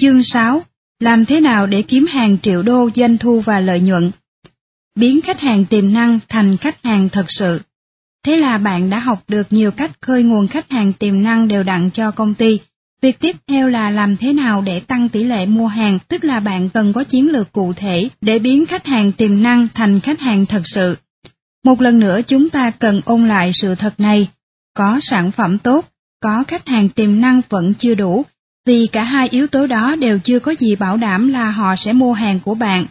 Chương 6. Làm thế nào để kiếm hàng triệu đô doanh thu và lợi nhuận? Biến khách hàng tiềm năng thành khách hàng thật sự. Thế là bạn đã học được nhiều cách khơi nguồn khách hàng tiềm năng đều đặn cho công ty. Việc tiếp theo là làm thế nào để tăng tỷ lệ mua hàng, tức là bạn cần có chiến lược cụ thể để biến khách hàng tiềm năng thành khách hàng thật sự. Một lần nữa chúng ta cần ôn lại sự thật này. Có sản phẩm tốt, có khách hàng tiềm năng vẫn chưa đủ, vì cả hai yếu tố đó đều chưa có gì bảo đảm là họ sẽ mua hàng của bạn.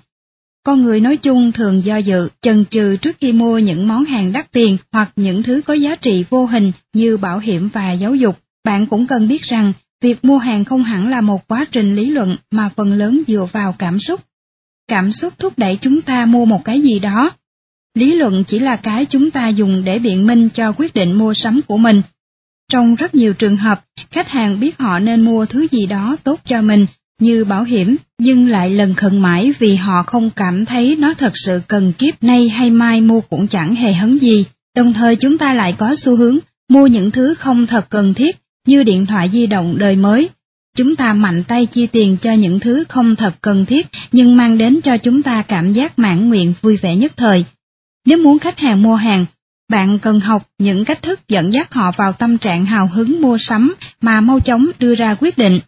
Con người nói chung thường do dự, chần chừ trước khi mua những món hàng đắt tiền hoặc những thứ có giá trị vô hình như bảo hiểm và giáo dục. Bạn cũng cần biết rằng, việc mua hàng không hẳn là một quá trình lý luận mà phần lớn dựa vào cảm xúc. Cảm xúc thúc đẩy chúng ta mua một cái gì đó. Lý luận chỉ là cái chúng ta dùng để biện minh cho quyết định mua sắm của mình. Trong rất nhiều trường hợp, khách hàng biết họ nên mua thứ gì đó tốt cho mình, như bảo hiểm, nhưng lại lần khẩn mãi vì họ không cảm thấy nó thật sự cần kiếp nay hay mai mua cũng chẳng hề hấn gì. Đồng thời chúng ta lại có xu hướng mua những thứ không thật cần thiết như điện thoại di động đời mới. Chúng ta mạnh tay chi tiền cho những thứ không thật cần thiết nhưng mang đến cho chúng ta cảm giác mãn nguyện vui vẻ nhất thời. Nếu muốn khách hàng mua hàng, bạn cần học những cách thức dẫn dắt họ vào tâm trạng hào hứng mua sắm mà mau chóng đưa ra quyết định.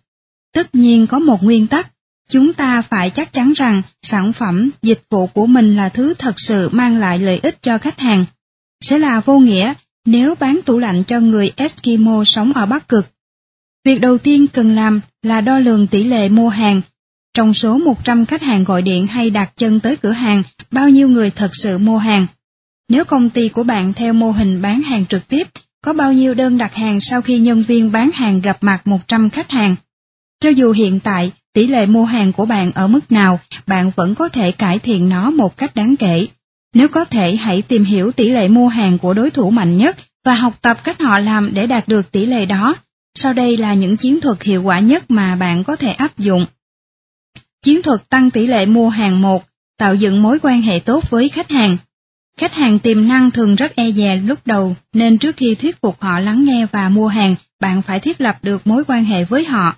Tất nhiên có một nguyên tắc, chúng ta phải chắc chắn rằng sản phẩm, dịch vụ của mình là thứ thật sự mang lại lợi ích cho khách hàng. Sẽ là vô nghĩa nếu bán tủ lạnh cho người Eskimo sống ở Bắc Cực. Việc đầu tiên cần làm là đo lường tỷ lệ mua hàng. Trong số 100 khách hàng gọi điện hay đặt chân tới cửa hàng, bao nhiêu người thật sự mua hàng? Nếu công ty của bạn theo mô hình bán hàng trực tiếp, có bao nhiêu đơn đặt hàng sau khi nhân viên bán hàng gặp mặt 100 khách hàng? Cho dù hiện tại tỷ lệ mua hàng của bạn ở mức nào, bạn vẫn có thể cải thiện nó một cách đáng kể. Nếu có thể hãy tìm hiểu tỷ lệ mua hàng của đối thủ mạnh nhất và học tập cách họ làm để đạt được tỷ lệ đó. Sau đây là những chiến thuật hiệu quả nhất mà bạn có thể áp dụng. Chiến thuật tăng tỷ lệ mua hàng 1, tạo dựng mối quan hệ tốt với khách hàng. Khách hàng tiềm năng thường rất e dè lúc đầu, nên trước khi thuyết phục họ lắng nghe và mua hàng, bạn phải thiết lập được mối quan hệ với họ.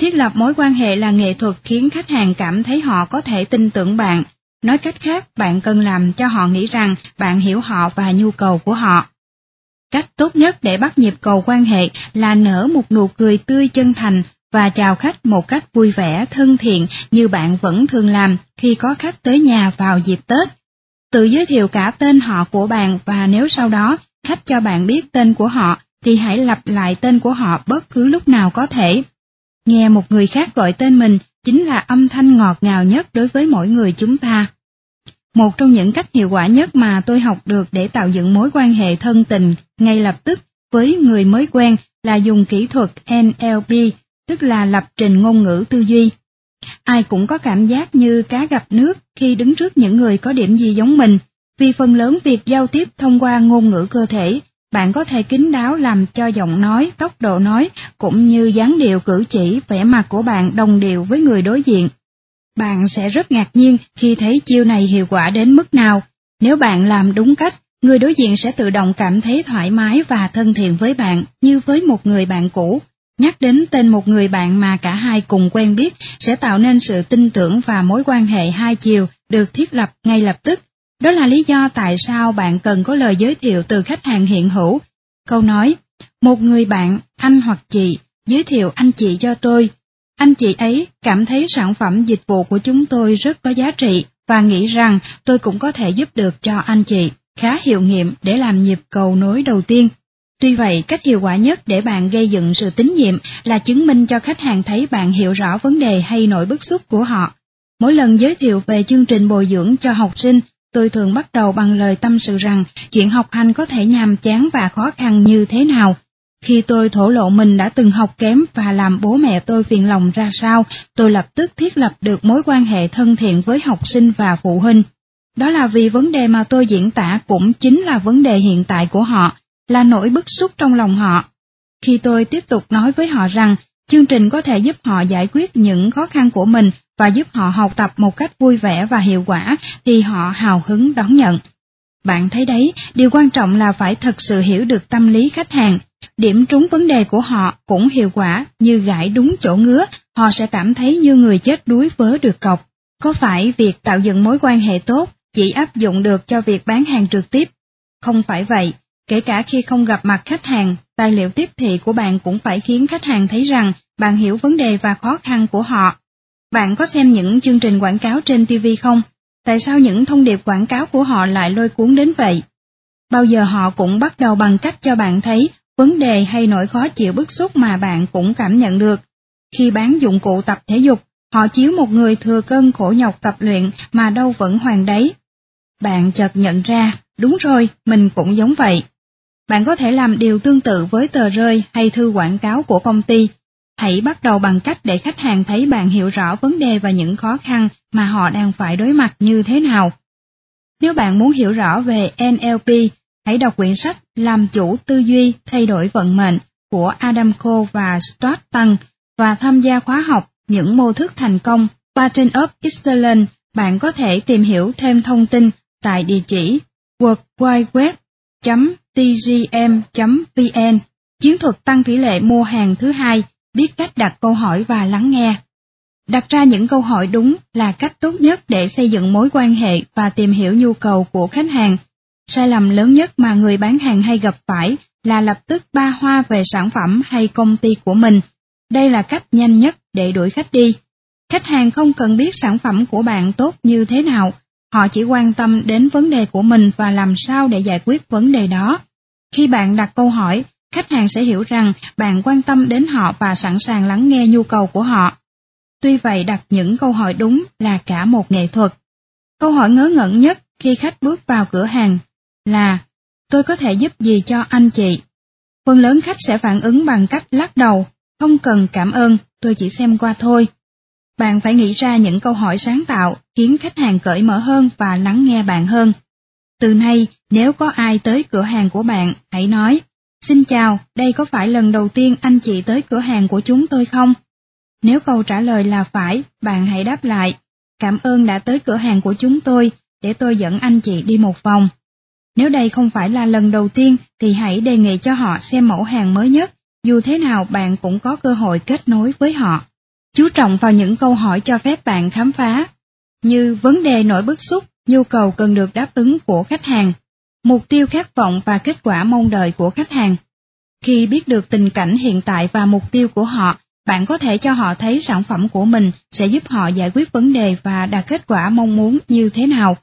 Thiết lập mối quan hệ là nghệ thuật khiến khách hàng cảm thấy họ có thể tin tưởng bạn. Nói cách khác, bạn cần làm cho họ nghĩ rằng bạn hiểu họ và nhu cầu của họ. Cách tốt nhất để bắt nhịp cầu quan hệ là nở một nụ cười tươi chân thành và chào khách một cách vui vẻ, thân thiện như bạn vẫn thường làm khi có khách tới nhà vào dịp Tết. Tự giới thiệu cả tên họ của bạn và nếu sau đó khách cho bạn biết tên của họ thì hãy lặp lại tên của họ bất cứ lúc nào có thể. Nghe một người khác gọi tên mình chính là âm thanh ngọt ngào nhất đối với mỗi người chúng ta. Một trong những cách hiệu quả nhất mà tôi học được để tạo dựng mối quan hệ thân tình ngay lập tức với người mới quen là dùng kỹ thuật NLP, tức là lập trình ngôn ngữ tư duy. Ai cũng có cảm giác như cá gặp nước khi đứng trước những người có điểm gì giống mình, vì phần lớn việc giao tiếp thông qua ngôn ngữ cơ thể bạn có thể kín đáo làm cho giọng nói, tốc độ nói cũng như dáng điệu cử chỉ, vẻ mặt của bạn đồng điệu với người đối diện. Bạn sẽ rất ngạc nhiên khi thấy chiêu này hiệu quả đến mức nào. Nếu bạn làm đúng cách, người đối diện sẽ tự động cảm thấy thoải mái và thân thiện với bạn như với một người bạn cũ. Nhắc đến tên một người bạn mà cả hai cùng quen biết sẽ tạo nên sự tin tưởng và mối quan hệ hai chiều được thiết lập ngay lập tức đó là lý do tại sao bạn cần có lời giới thiệu từ khách hàng hiện hữu. Câu nói, một người bạn, anh hoặc chị, giới thiệu anh chị cho tôi. Anh chị ấy cảm thấy sản phẩm dịch vụ của chúng tôi rất có giá trị và nghĩ rằng tôi cũng có thể giúp được cho anh chị, khá hiệu nghiệm để làm nhịp cầu nối đầu tiên. Tuy vậy, cách hiệu quả nhất để bạn gây dựng sự tín nhiệm là chứng minh cho khách hàng thấy bạn hiểu rõ vấn đề hay nỗi bức xúc của họ. Mỗi lần giới thiệu về chương trình bồi dưỡng cho học sinh, tôi thường bắt đầu bằng lời tâm sự rằng chuyện học hành có thể nhàm chán và khó khăn như thế nào. Khi tôi thổ lộ mình đã từng học kém và làm bố mẹ tôi phiền lòng ra sao, tôi lập tức thiết lập được mối quan hệ thân thiện với học sinh và phụ huynh. Đó là vì vấn đề mà tôi diễn tả cũng chính là vấn đề hiện tại của họ, là nỗi bức xúc trong lòng họ. Khi tôi tiếp tục nói với họ rằng chương trình có thể giúp họ giải quyết những khó khăn của mình và giúp họ học tập một cách vui vẻ và hiệu quả thì họ hào hứng đón nhận. Bạn thấy đấy, điều quan trọng là phải thật sự hiểu được tâm lý khách hàng. Điểm trúng vấn đề của họ cũng hiệu quả như gãi đúng chỗ ngứa họ sẽ cảm thấy như người chết đuối vớ được cọc. Có phải việc tạo dựng mối quan hệ tốt chỉ áp dụng được cho việc bán hàng trực tiếp? Không phải vậy, kể cả khi không gặp mặt khách hàng, tài liệu tiếp thị của bạn cũng phải khiến khách hàng thấy rằng bạn hiểu vấn đề và khó khăn của họ. Bạn có xem những chương trình quảng cáo trên TV không? Tại sao những thông điệp quảng cáo của họ lại lôi cuốn đến vậy? Bao giờ họ cũng bắt đầu bằng cách cho bạn thấy vấn đề hay nỗi khó chịu bức xúc mà bạn cũng cảm nhận được. Khi bán dụng cụ tập thể dục, họ chiếu một người thừa cân khổ nhọc tập luyện mà đâu vẫn hoàng đấy. Bạn chợt nhận ra, đúng rồi, mình cũng giống vậy. Bạn có thể làm điều tương tự với tờ rơi hay thư quảng cáo của công ty. Hãy bắt đầu bằng cách để khách hàng thấy bạn hiểu rõ vấn đề và những khó khăn mà họ đang phải đối mặt như thế nào. Nếu bạn muốn hiểu rõ về NLP, hãy đọc quyển sách Làm chủ tư duy thay đổi vận mệnh của Adam Cole và Stuart Tăng và tham gia khóa học những mô thức thành công Pattern of Excellence. Bạn có thể tìm hiểu thêm thông tin tại địa chỉ www tgm.vn, Chiến thuật tăng tỷ lệ mua hàng thứ hai, biết cách đặt câu hỏi và lắng nghe. Đặt ra những câu hỏi đúng là cách tốt nhất để xây dựng mối quan hệ và tìm hiểu nhu cầu của khách hàng. Sai lầm lớn nhất mà người bán hàng hay gặp phải là lập tức ba hoa về sản phẩm hay công ty của mình. Đây là cách nhanh nhất để đuổi khách đi. Khách hàng không cần biết sản phẩm của bạn tốt như thế nào, họ chỉ quan tâm đến vấn đề của mình và làm sao để giải quyết vấn đề đó. Khi bạn đặt câu hỏi, khách hàng sẽ hiểu rằng bạn quan tâm đến họ và sẵn sàng lắng nghe nhu cầu của họ. Tuy vậy đặt những câu hỏi đúng là cả một nghệ thuật. Câu hỏi ngớ ngẩn nhất khi khách bước vào cửa hàng là tôi có thể giúp gì cho anh chị? Phần lớn khách sẽ phản ứng bằng cách lắc đầu, không cần cảm ơn, tôi chỉ xem qua thôi. Bạn phải nghĩ ra những câu hỏi sáng tạo khiến khách hàng cởi mở hơn và lắng nghe bạn hơn. Từ nay, nếu có ai tới cửa hàng của bạn, hãy nói, Xin chào, đây có phải lần đầu tiên anh chị tới cửa hàng của chúng tôi không? Nếu câu trả lời là phải, bạn hãy đáp lại, cảm ơn đã tới cửa hàng của chúng tôi, để tôi dẫn anh chị đi một vòng. Nếu đây không phải là lần đầu tiên thì hãy đề nghị cho họ xem mẫu hàng mới nhất, dù thế nào bạn cũng có cơ hội kết nối với họ. Chú trọng vào những câu hỏi cho phép bạn khám phá, như vấn đề nổi bức xúc, nhu cầu cần được đáp ứng của khách hàng, mục tiêu khát vọng và kết quả mong đợi của khách hàng. Khi biết được tình cảnh hiện tại và mục tiêu của họ, bạn có thể cho họ thấy sản phẩm của mình sẽ giúp họ giải quyết vấn đề và đạt kết quả mong muốn như thế nào.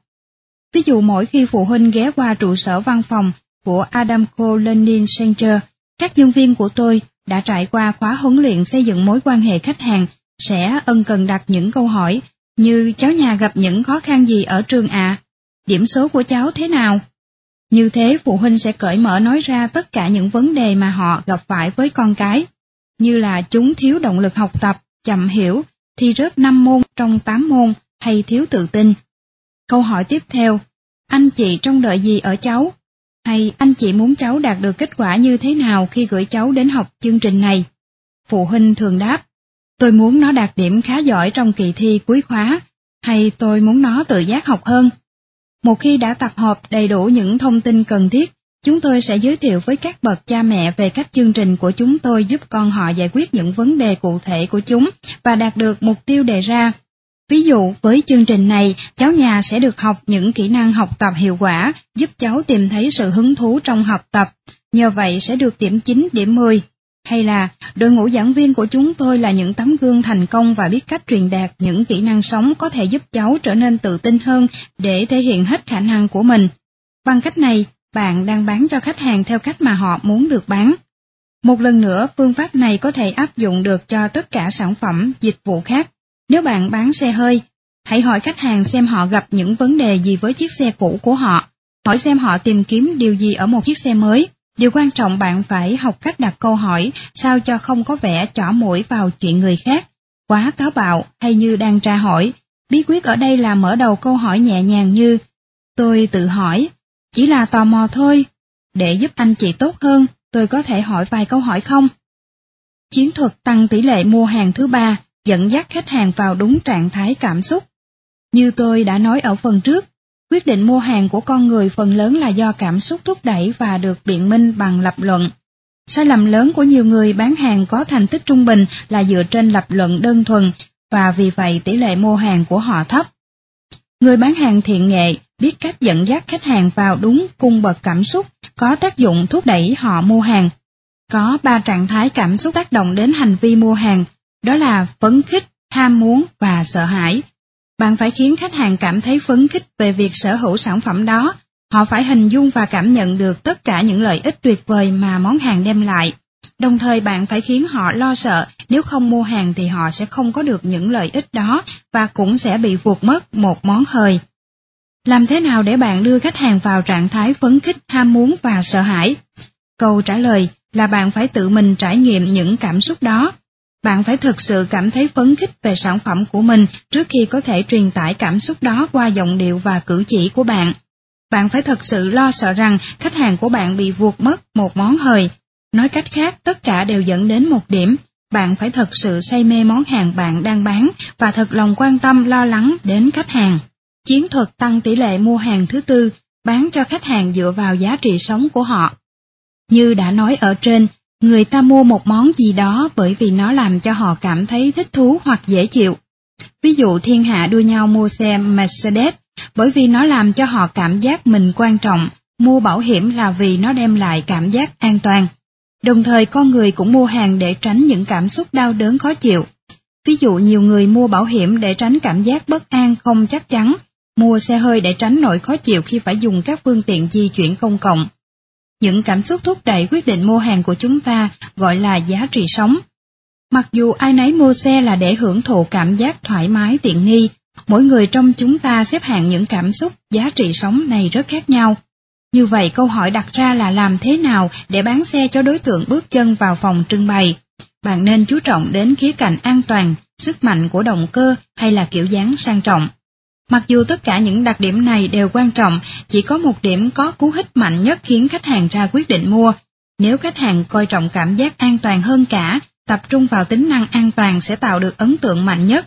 Ví dụ mỗi khi phụ huynh ghé qua trụ sở văn phòng của Adamco Learning Center, các nhân viên của tôi đã trải qua khóa huấn luyện xây dựng mối quan hệ khách hàng sẽ ân cần đặt những câu hỏi như cháu nhà gặp những khó khăn gì ở trường ạ? À? Điểm số của cháu thế nào? Như thế phụ huynh sẽ cởi mở nói ra tất cả những vấn đề mà họ gặp phải với con cái, như là chúng thiếu động lực học tập, chậm hiểu, thi rớt 5 môn trong 8 môn hay thiếu tự tin. Câu hỏi tiếp theo, anh chị trông đợi gì ở cháu? Hay anh chị muốn cháu đạt được kết quả như thế nào khi gửi cháu đến học chương trình này? Phụ huynh thường đáp, tôi muốn nó đạt điểm khá giỏi trong kỳ thi cuối khóa, hay tôi muốn nó tự giác học hơn. Một khi đã tập hợp đầy đủ những thông tin cần thiết, chúng tôi sẽ giới thiệu với các bậc cha mẹ về các chương trình của chúng tôi giúp con họ giải quyết những vấn đề cụ thể của chúng và đạt được mục tiêu đề ra. Ví dụ, với chương trình này, cháu nhà sẽ được học những kỹ năng học tập hiệu quả, giúp cháu tìm thấy sự hứng thú trong học tập, nhờ vậy sẽ được điểm 9, điểm 10. Hay là, đội ngũ giảng viên của chúng tôi là những tấm gương thành công và biết cách truyền đạt những kỹ năng sống có thể giúp cháu trở nên tự tin hơn để thể hiện hết khả năng của mình. Bằng cách này, bạn đang bán cho khách hàng theo cách mà họ muốn được bán. Một lần nữa, phương pháp này có thể áp dụng được cho tất cả sản phẩm, dịch vụ khác. Nếu bạn bán xe hơi, hãy hỏi khách hàng xem họ gặp những vấn đề gì với chiếc xe cũ của họ. Hỏi xem họ tìm kiếm điều gì ở một chiếc xe mới. Điều quan trọng bạn phải học cách đặt câu hỏi sao cho không có vẻ chỏ mũi vào chuyện người khác, quá cáo bạo hay như đang tra hỏi. Bí quyết ở đây là mở đầu câu hỏi nhẹ nhàng như Tôi tự hỏi, chỉ là tò mò thôi. Để giúp anh chị tốt hơn, tôi có thể hỏi vài câu hỏi không? Chiến thuật tăng tỷ lệ mua hàng thứ ba dẫn dắt khách hàng vào đúng trạng thái cảm xúc. Như tôi đã nói ở phần trước, quyết định mua hàng của con người phần lớn là do cảm xúc thúc đẩy và được biện minh bằng lập luận. Sai lầm lớn của nhiều người bán hàng có thành tích trung bình là dựa trên lập luận đơn thuần và vì vậy tỷ lệ mua hàng của họ thấp. Người bán hàng thiện nghệ biết cách dẫn dắt khách hàng vào đúng cung bậc cảm xúc có tác dụng thúc đẩy họ mua hàng. Có ba trạng thái cảm xúc tác động đến hành vi mua hàng, đó là phấn khích, ham muốn và sợ hãi. Bạn phải khiến khách hàng cảm thấy phấn khích về việc sở hữu sản phẩm đó Họ phải hình dung và cảm nhận được tất cả những lợi ích tuyệt vời mà món hàng đem lại. Đồng thời bạn phải khiến họ lo sợ nếu không mua hàng thì họ sẽ không có được những lợi ích đó và cũng sẽ bị vụt mất một món hời. Làm thế nào để bạn đưa khách hàng vào trạng thái phấn khích, ham muốn và sợ hãi? Câu trả lời là bạn phải tự mình trải nghiệm những cảm xúc đó. Bạn phải thực sự cảm thấy phấn khích về sản phẩm của mình trước khi có thể truyền tải cảm xúc đó qua giọng điệu và cử chỉ của bạn bạn phải thật sự lo sợ rằng khách hàng của bạn bị vuột mất một món hời. Nói cách khác, tất cả đều dẫn đến một điểm, bạn phải thật sự say mê món hàng bạn đang bán và thật lòng quan tâm lo lắng đến khách hàng. Chiến thuật tăng tỷ lệ mua hàng thứ tư, bán cho khách hàng dựa vào giá trị sống của họ. Như đã nói ở trên, người ta mua một món gì đó bởi vì nó làm cho họ cảm thấy thích thú hoặc dễ chịu. Ví dụ thiên hạ đua nhau mua xe Mercedes bởi vì nó làm cho họ cảm giác mình quan trọng, mua bảo hiểm là vì nó đem lại cảm giác an toàn. Đồng thời con người cũng mua hàng để tránh những cảm xúc đau đớn khó chịu. Ví dụ nhiều người mua bảo hiểm để tránh cảm giác bất an không chắc chắn, mua xe hơi để tránh nỗi khó chịu khi phải dùng các phương tiện di chuyển công cộng. Những cảm xúc thúc đẩy quyết định mua hàng của chúng ta gọi là giá trị sống. Mặc dù ai nấy mua xe là để hưởng thụ cảm giác thoải mái tiện nghi, Mỗi người trong chúng ta xếp hạng những cảm xúc, giá trị sống này rất khác nhau. Như vậy câu hỏi đặt ra là làm thế nào để bán xe cho đối tượng bước chân vào phòng trưng bày? Bạn nên chú trọng đến khía cạnh an toàn, sức mạnh của động cơ hay là kiểu dáng sang trọng. Mặc dù tất cả những đặc điểm này đều quan trọng, chỉ có một điểm có cú hích mạnh nhất khiến khách hàng ra quyết định mua. Nếu khách hàng coi trọng cảm giác an toàn hơn cả, tập trung vào tính năng an toàn sẽ tạo được ấn tượng mạnh nhất.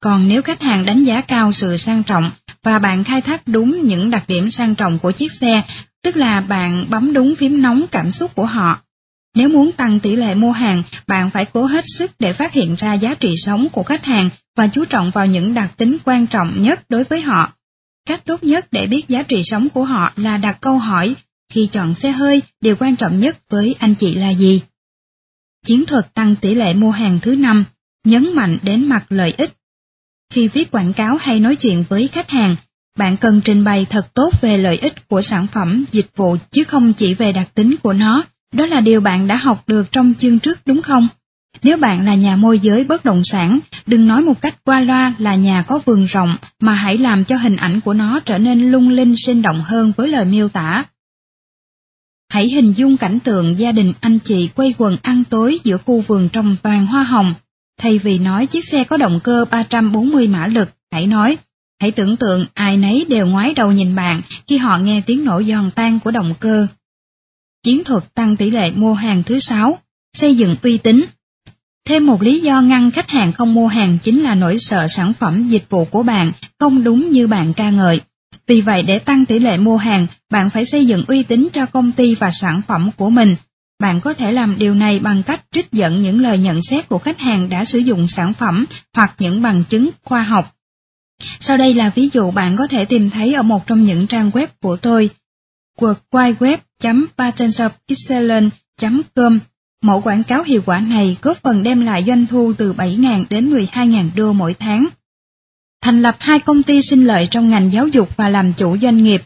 Còn nếu khách hàng đánh giá cao sự sang trọng và bạn khai thác đúng những đặc điểm sang trọng của chiếc xe, tức là bạn bấm đúng phím nóng cảm xúc của họ. Nếu muốn tăng tỷ lệ mua hàng, bạn phải cố hết sức để phát hiện ra giá trị sống của khách hàng và chú trọng vào những đặc tính quan trọng nhất đối với họ. Cách tốt nhất để biết giá trị sống của họ là đặt câu hỏi, khi chọn xe hơi, điều quan trọng nhất với anh chị là gì? Chiến thuật tăng tỷ lệ mua hàng thứ năm, nhấn mạnh đến mặt lợi ích. Khi viết quảng cáo hay nói chuyện với khách hàng, bạn cần trình bày thật tốt về lợi ích của sản phẩm, dịch vụ chứ không chỉ về đặc tính của nó. Đó là điều bạn đã học được trong chương trước đúng không? Nếu bạn là nhà môi giới bất động sản, đừng nói một cách qua loa là nhà có vườn rộng, mà hãy làm cho hình ảnh của nó trở nên lung linh sinh động hơn với lời miêu tả. Hãy hình dung cảnh tượng gia đình anh chị quay quần ăn tối giữa khu vườn trồng toàn hoa hồng, Thay vì nói chiếc xe có động cơ 340 mã lực, hãy nói, hãy tưởng tượng ai nấy đều ngoái đầu nhìn bạn khi họ nghe tiếng nổ giòn tan của động cơ. Chiến thuật tăng tỷ lệ mua hàng thứ sáu, xây dựng uy tín. Thêm một lý do ngăn khách hàng không mua hàng chính là nỗi sợ sản phẩm dịch vụ của bạn không đúng như bạn ca ngợi. Vì vậy để tăng tỷ lệ mua hàng, bạn phải xây dựng uy tín cho công ty và sản phẩm của mình bạn có thể làm điều này bằng cách trích dẫn những lời nhận xét của khách hàng đã sử dụng sản phẩm hoặc những bằng chứng khoa học. Sau đây là ví dụ bạn có thể tìm thấy ở một trong những trang web của tôi, www.patentsofexcellence.com Mẫu quảng cáo hiệu quả này góp phần đem lại doanh thu từ 7.000 đến 12.000 đô mỗi tháng. Thành lập hai công ty sinh lợi trong ngành giáo dục và làm chủ doanh nghiệp.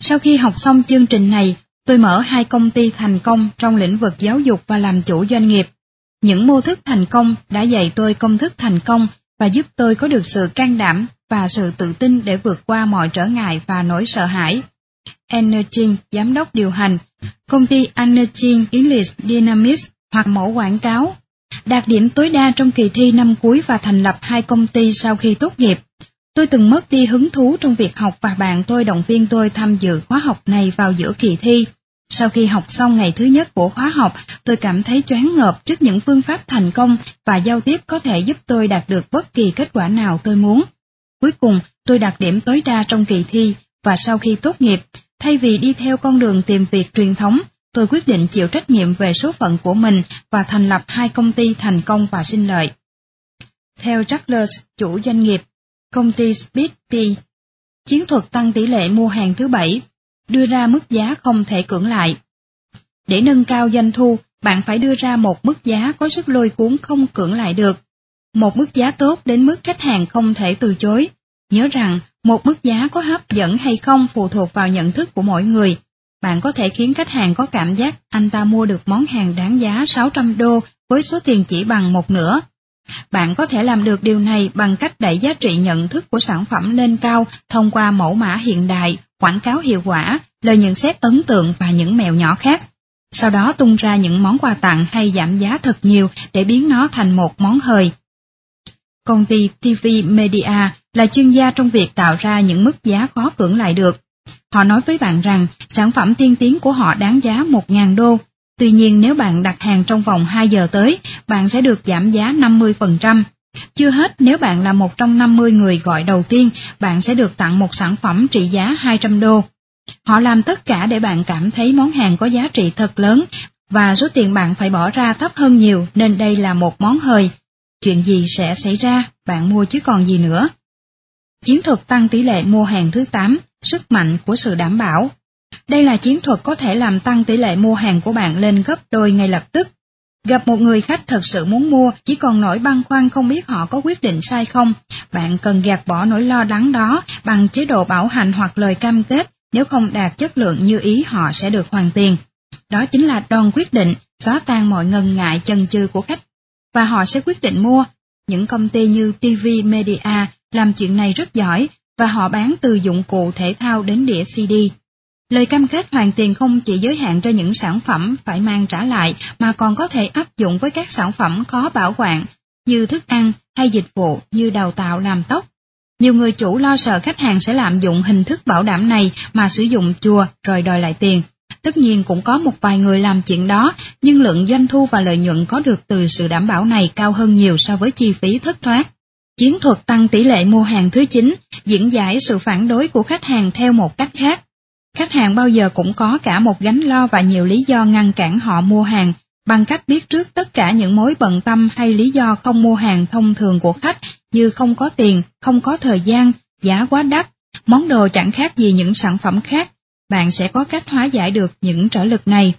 Sau khi học xong chương trình này, Tôi mở hai công ty thành công trong lĩnh vực giáo dục và làm chủ doanh nghiệp. Những mô thức thành công đã dạy tôi công thức thành công và giúp tôi có được sự can đảm và sự tự tin để vượt qua mọi trở ngại và nỗi sợ hãi. Energy, giám đốc điều hành, công ty Energy English Dynamics hoặc mẫu quảng cáo. Đạt điểm tối đa trong kỳ thi năm cuối và thành lập hai công ty sau khi tốt nghiệp. Tôi từng mất đi hứng thú trong việc học và bạn tôi động viên tôi tham dự khóa học này vào giữa kỳ thi. Sau khi học xong ngày thứ nhất của khóa học, tôi cảm thấy choáng ngợp trước những phương pháp thành công và giao tiếp có thể giúp tôi đạt được bất kỳ kết quả nào tôi muốn. Cuối cùng, tôi đạt điểm tối đa trong kỳ thi và sau khi tốt nghiệp, thay vì đi theo con đường tìm việc truyền thống, tôi quyết định chịu trách nhiệm về số phận của mình và thành lập hai công ty thành công và sinh lợi. Theo Jacklers, chủ doanh nghiệp, công ty Speedy, chiến thuật tăng tỷ lệ mua hàng thứ bảy, đưa ra mức giá không thể cưỡng lại. Để nâng cao doanh thu, bạn phải đưa ra một mức giá có sức lôi cuốn không cưỡng lại được. Một mức giá tốt đến mức khách hàng không thể từ chối. Nhớ rằng, một mức giá có hấp dẫn hay không phụ thuộc vào nhận thức của mỗi người. Bạn có thể khiến khách hàng có cảm giác anh ta mua được món hàng đáng giá 600 đô với số tiền chỉ bằng một nửa. Bạn có thể làm được điều này bằng cách đẩy giá trị nhận thức của sản phẩm lên cao thông qua mẫu mã hiện đại, quảng cáo hiệu quả, lời nhận xét ấn tượng và những mèo nhỏ khác. Sau đó tung ra những món quà tặng hay giảm giá thật nhiều để biến nó thành một món hời. Công ty TV Media là chuyên gia trong việc tạo ra những mức giá khó cưỡng lại được. Họ nói với bạn rằng sản phẩm tiên tiến của họ đáng giá 1.000 đô. Tuy nhiên nếu bạn đặt hàng trong vòng 2 giờ tới, bạn sẽ được giảm giá 50%. Chưa hết, nếu bạn là một trong 50 người gọi đầu tiên, bạn sẽ được tặng một sản phẩm trị giá 200 đô. Họ làm tất cả để bạn cảm thấy món hàng có giá trị thật lớn và số tiền bạn phải bỏ ra thấp hơn nhiều nên đây là một món hời. Chuyện gì sẽ xảy ra, bạn mua chứ còn gì nữa. Chiến thuật tăng tỷ lệ mua hàng thứ 8, sức mạnh của sự đảm bảo. Đây là chiến thuật có thể làm tăng tỷ lệ mua hàng của bạn lên gấp đôi ngay lập tức. Gặp một người khách thật sự muốn mua, chỉ còn nỗi băn khoăn không biết họ có quyết định sai không, bạn cần gạt bỏ nỗi lo lắng đó bằng chế độ bảo hành hoặc lời cam kết, nếu không đạt chất lượng như ý họ sẽ được hoàn tiền. Đó chính là đòn quyết định, xóa tan mọi ngần ngại chần chừ của khách, và họ sẽ quyết định mua. Những công ty như TV Media làm chuyện này rất giỏi, và họ bán từ dụng cụ thể thao đến đĩa CD. Lời cam kết hoàn tiền không chỉ giới hạn cho những sản phẩm phải mang trả lại mà còn có thể áp dụng với các sản phẩm khó bảo quản như thức ăn hay dịch vụ như đào tạo làm tóc. Nhiều người chủ lo sợ khách hàng sẽ lạm dụng hình thức bảo đảm này mà sử dụng chùa rồi đòi lại tiền. Tất nhiên cũng có một vài người làm chuyện đó, nhưng lượng doanh thu và lợi nhuận có được từ sự đảm bảo này cao hơn nhiều so với chi phí thất thoát. Chiến thuật tăng tỷ lệ mua hàng thứ 9 diễn giải sự phản đối của khách hàng theo một cách khác. Khách hàng bao giờ cũng có cả một gánh lo và nhiều lý do ngăn cản họ mua hàng, bằng cách biết trước tất cả những mối bận tâm hay lý do không mua hàng thông thường của khách như không có tiền, không có thời gian, giá quá đắt, món đồ chẳng khác gì những sản phẩm khác, bạn sẽ có cách hóa giải được những trở lực này.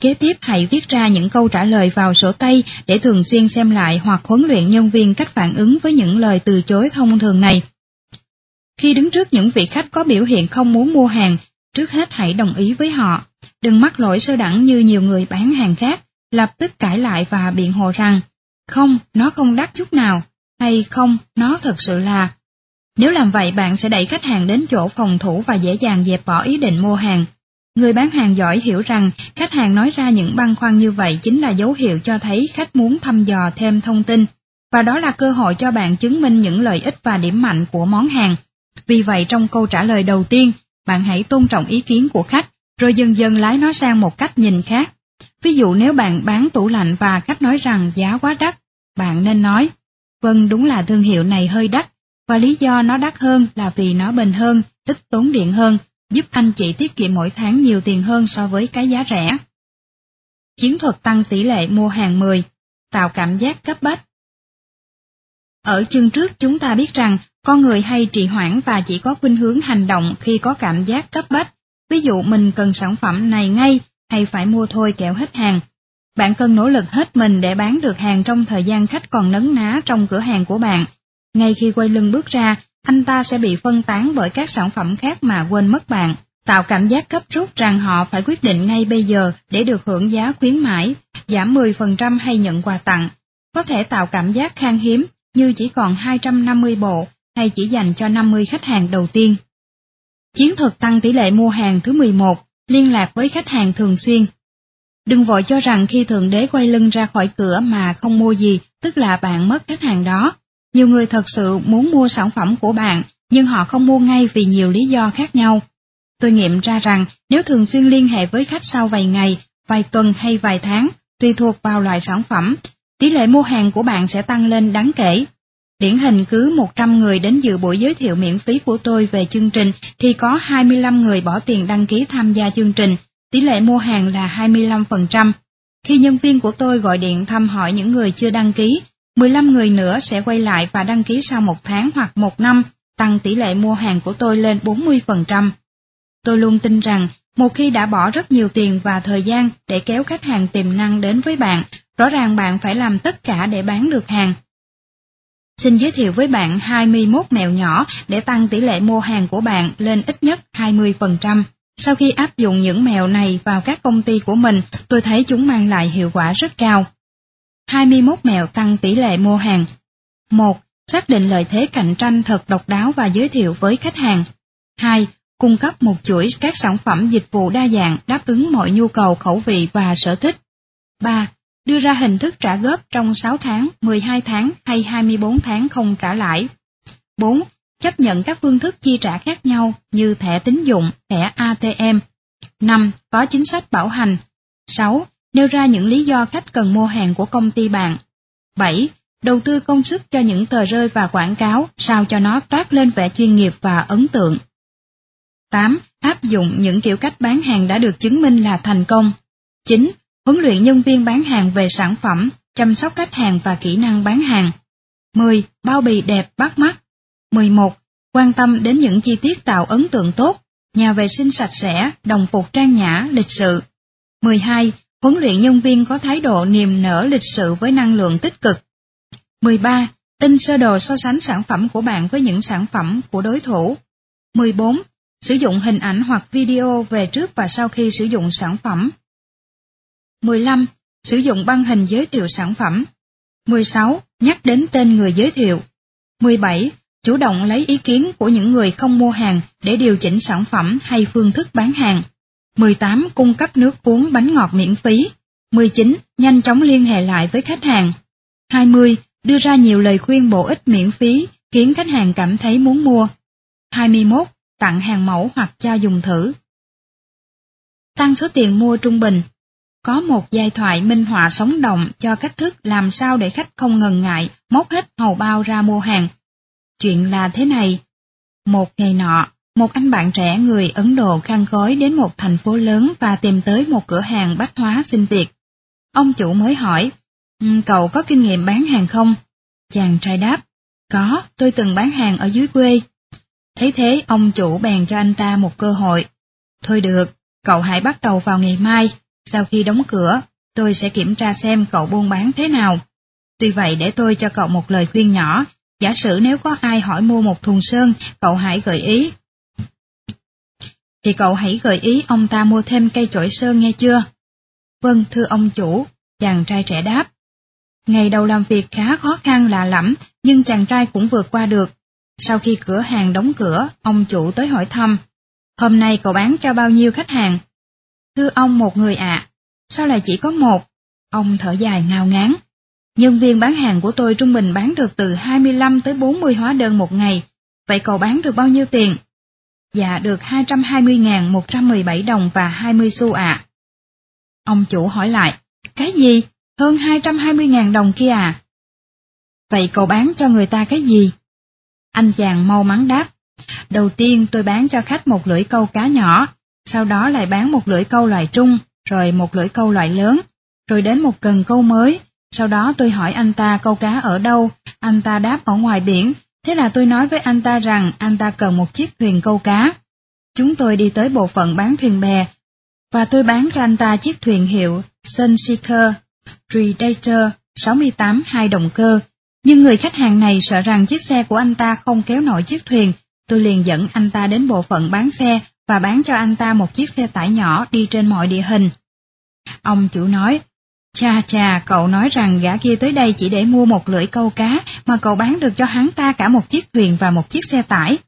Kế tiếp hãy viết ra những câu trả lời vào sổ tay để thường xuyên xem lại hoặc huấn luyện nhân viên cách phản ứng với những lời từ chối thông thường này. Khi đứng trước những vị khách có biểu hiện không muốn mua hàng, trước hết hãy đồng ý với họ. Đừng mắc lỗi sơ đẳng như nhiều người bán hàng khác, lập tức cãi lại và biện hộ rằng, không, nó không đắt chút nào, hay không, nó thật sự là. Nếu làm vậy bạn sẽ đẩy khách hàng đến chỗ phòng thủ và dễ dàng dẹp bỏ ý định mua hàng. Người bán hàng giỏi hiểu rằng khách hàng nói ra những băn khoăn như vậy chính là dấu hiệu cho thấy khách muốn thăm dò thêm thông tin, và đó là cơ hội cho bạn chứng minh những lợi ích và điểm mạnh của món hàng. Vì vậy trong câu trả lời đầu tiên, bạn hãy tôn trọng ý kiến của khách, rồi dần dần lái nó sang một cách nhìn khác. Ví dụ nếu bạn bán tủ lạnh và khách nói rằng giá quá đắt, bạn nên nói, vâng đúng là thương hiệu này hơi đắt, và lý do nó đắt hơn là vì nó bền hơn, ít tốn điện hơn, giúp anh chị tiết kiệm mỗi tháng nhiều tiền hơn so với cái giá rẻ. Chiến thuật tăng tỷ lệ mua hàng 10, tạo cảm giác cấp bách. Ở chương trước chúng ta biết rằng con người hay trì hoãn và chỉ có khuynh hướng hành động khi có cảm giác cấp bách, ví dụ mình cần sản phẩm này ngay hay phải mua thôi kẹo hết hàng. Bạn cần nỗ lực hết mình để bán được hàng trong thời gian khách còn nấn ná trong cửa hàng của bạn. Ngay khi quay lưng bước ra, anh ta sẽ bị phân tán bởi các sản phẩm khác mà quên mất bạn, tạo cảm giác cấp rút rằng họ phải quyết định ngay bây giờ để được hưởng giá khuyến mãi, giảm 10% hay nhận quà tặng. Có thể tạo cảm giác khan hiếm như chỉ còn 250 bộ hay chỉ dành cho 50 khách hàng đầu tiên. Chiến thuật tăng tỷ lệ mua hàng thứ 11, liên lạc với khách hàng thường xuyên. Đừng vội cho rằng khi Thượng Đế quay lưng ra khỏi cửa mà không mua gì, tức là bạn mất khách hàng đó. Nhiều người thật sự muốn mua sản phẩm của bạn, nhưng họ không mua ngay vì nhiều lý do khác nhau. Tôi nghiệm ra rằng nếu thường xuyên liên hệ với khách sau vài ngày, vài tuần hay vài tháng, tùy thuộc vào loại sản phẩm, tỷ lệ mua hàng của bạn sẽ tăng lên đáng kể. Điển hình cứ 100 người đến dự buổi giới thiệu miễn phí của tôi về chương trình thì có 25 người bỏ tiền đăng ký tham gia chương trình, tỷ lệ mua hàng là 25%. Khi nhân viên của tôi gọi điện thăm hỏi những người chưa đăng ký, 15 người nữa sẽ quay lại và đăng ký sau một tháng hoặc một năm, tăng tỷ lệ mua hàng của tôi lên 40%. Tôi luôn tin rằng, một khi đã bỏ rất nhiều tiền và thời gian để kéo khách hàng tiềm năng đến với bạn, rõ ràng bạn phải làm tất cả để bán được hàng. Xin giới thiệu với bạn 21 mẹo nhỏ để tăng tỷ lệ mua hàng của bạn lên ít nhất 20%. Sau khi áp dụng những mẹo này vào các công ty của mình, tôi thấy chúng mang lại hiệu quả rất cao. 21 mẹo tăng tỷ lệ mua hàng 1. Xác định lợi thế cạnh tranh thật độc đáo và giới thiệu với khách hàng. 2. Cung cấp một chuỗi các sản phẩm dịch vụ đa dạng đáp ứng mọi nhu cầu khẩu vị và sở thích. 3. Đưa ra hình thức trả góp trong 6 tháng, 12 tháng hay 24 tháng không trả lãi. 4 chấp nhận các phương thức chi trả khác nhau như thẻ tín dụng, thẻ ATM. 5. Có chính sách bảo hành. 6. Nêu ra những lý do khách cần mua hàng của công ty bạn. 7. Đầu tư công sức cho những tờ rơi và quảng cáo sao cho nó toát lên vẻ chuyên nghiệp và ấn tượng. 8. Áp dụng những kiểu cách bán hàng đã được chứng minh là thành công. 9. Huấn luyện nhân viên bán hàng về sản phẩm, chăm sóc khách hàng và kỹ năng bán hàng. 10. Bao bì đẹp bắt mắt. 11. Quan tâm đến những chi tiết tạo ấn tượng tốt, nhà vệ sinh sạch sẽ, đồng phục trang nhã, lịch sự. 12. Huấn luyện nhân viên có thái độ niềm nở lịch sự với năng lượng tích cực. 13. Tinh sơ đồ so sánh sản phẩm của bạn với những sản phẩm của đối thủ. 14. Sử dụng hình ảnh hoặc video về trước và sau khi sử dụng sản phẩm. 15. Sử dụng băng hình giới thiệu sản phẩm. 16. Nhắc đến tên người giới thiệu. 17 chủ động lấy ý kiến của những người không mua hàng để điều chỉnh sản phẩm hay phương thức bán hàng. 18. Cung cấp nước uống bánh ngọt miễn phí. 19. Nhanh chóng liên hệ lại với khách hàng. 20. Đưa ra nhiều lời khuyên bổ ích miễn phí khiến khách hàng cảm thấy muốn mua. 21. Tặng hàng mẫu hoặc cho dùng thử. Tăng số tiền mua trung bình. Có một giai thoại minh họa sống động cho cách thức làm sao để khách không ngần ngại móc hết hầu bao ra mua hàng Chuyện là thế này. Một ngày nọ, một anh bạn trẻ người Ấn Độ khăn gói đến một thành phố lớn và tìm tới một cửa hàng bách hóa xin tiệc. Ông chủ mới hỏi, ừ, cậu có kinh nghiệm bán hàng không? Chàng trai đáp, có, tôi từng bán hàng ở dưới quê. Thấy thế, ông chủ bèn cho anh ta một cơ hội. Thôi được, cậu hãy bắt đầu vào ngày mai, sau khi đóng cửa, tôi sẽ kiểm tra xem cậu buôn bán thế nào. Tuy vậy để tôi cho cậu một lời khuyên nhỏ, Giả sử nếu có ai hỏi mua một thùng sơn, cậu hãy gợi ý. Thì cậu hãy gợi ý ông ta mua thêm cây chổi sơn nghe chưa? Vâng, thưa ông chủ, chàng trai trẻ đáp. Ngày đầu làm việc khá khó khăn lạ lẫm, nhưng chàng trai cũng vượt qua được. Sau khi cửa hàng đóng cửa, ông chủ tới hỏi thăm. Hôm nay cậu bán cho bao nhiêu khách hàng? Thưa ông một người ạ. Sao lại chỉ có một? Ông thở dài ngao ngán. Nhân viên bán hàng của tôi trung bình bán được từ 25 tới 40 hóa đơn một ngày. Vậy cậu bán được bao nhiêu tiền? Dạ được 220.117 đồng và 20 xu ạ. Ông chủ hỏi lại, cái gì? Hơn 220.000 đồng kia à? Vậy cậu bán cho người ta cái gì? Anh chàng mau mắn đáp, đầu tiên tôi bán cho khách một lưỡi câu cá nhỏ, sau đó lại bán một lưỡi câu loại trung, rồi một lưỡi câu loại lớn, rồi đến một cần câu mới, sau đó tôi hỏi anh ta câu cá ở đâu, anh ta đáp ở ngoài biển, thế là tôi nói với anh ta rằng anh ta cần một chiếc thuyền câu cá. Chúng tôi đi tới bộ phận bán thuyền bè, và tôi bán cho anh ta chiếc thuyền hiệu Sunseeker Predator 68 hai động cơ. Nhưng người khách hàng này sợ rằng chiếc xe của anh ta không kéo nổi chiếc thuyền, tôi liền dẫn anh ta đến bộ phận bán xe và bán cho anh ta một chiếc xe tải nhỏ đi trên mọi địa hình. Ông chủ nói, Cha cha, cậu nói rằng gã kia tới đây chỉ để mua một lưỡi câu cá, mà cậu bán được cho hắn ta cả một chiếc thuyền và một chiếc xe tải.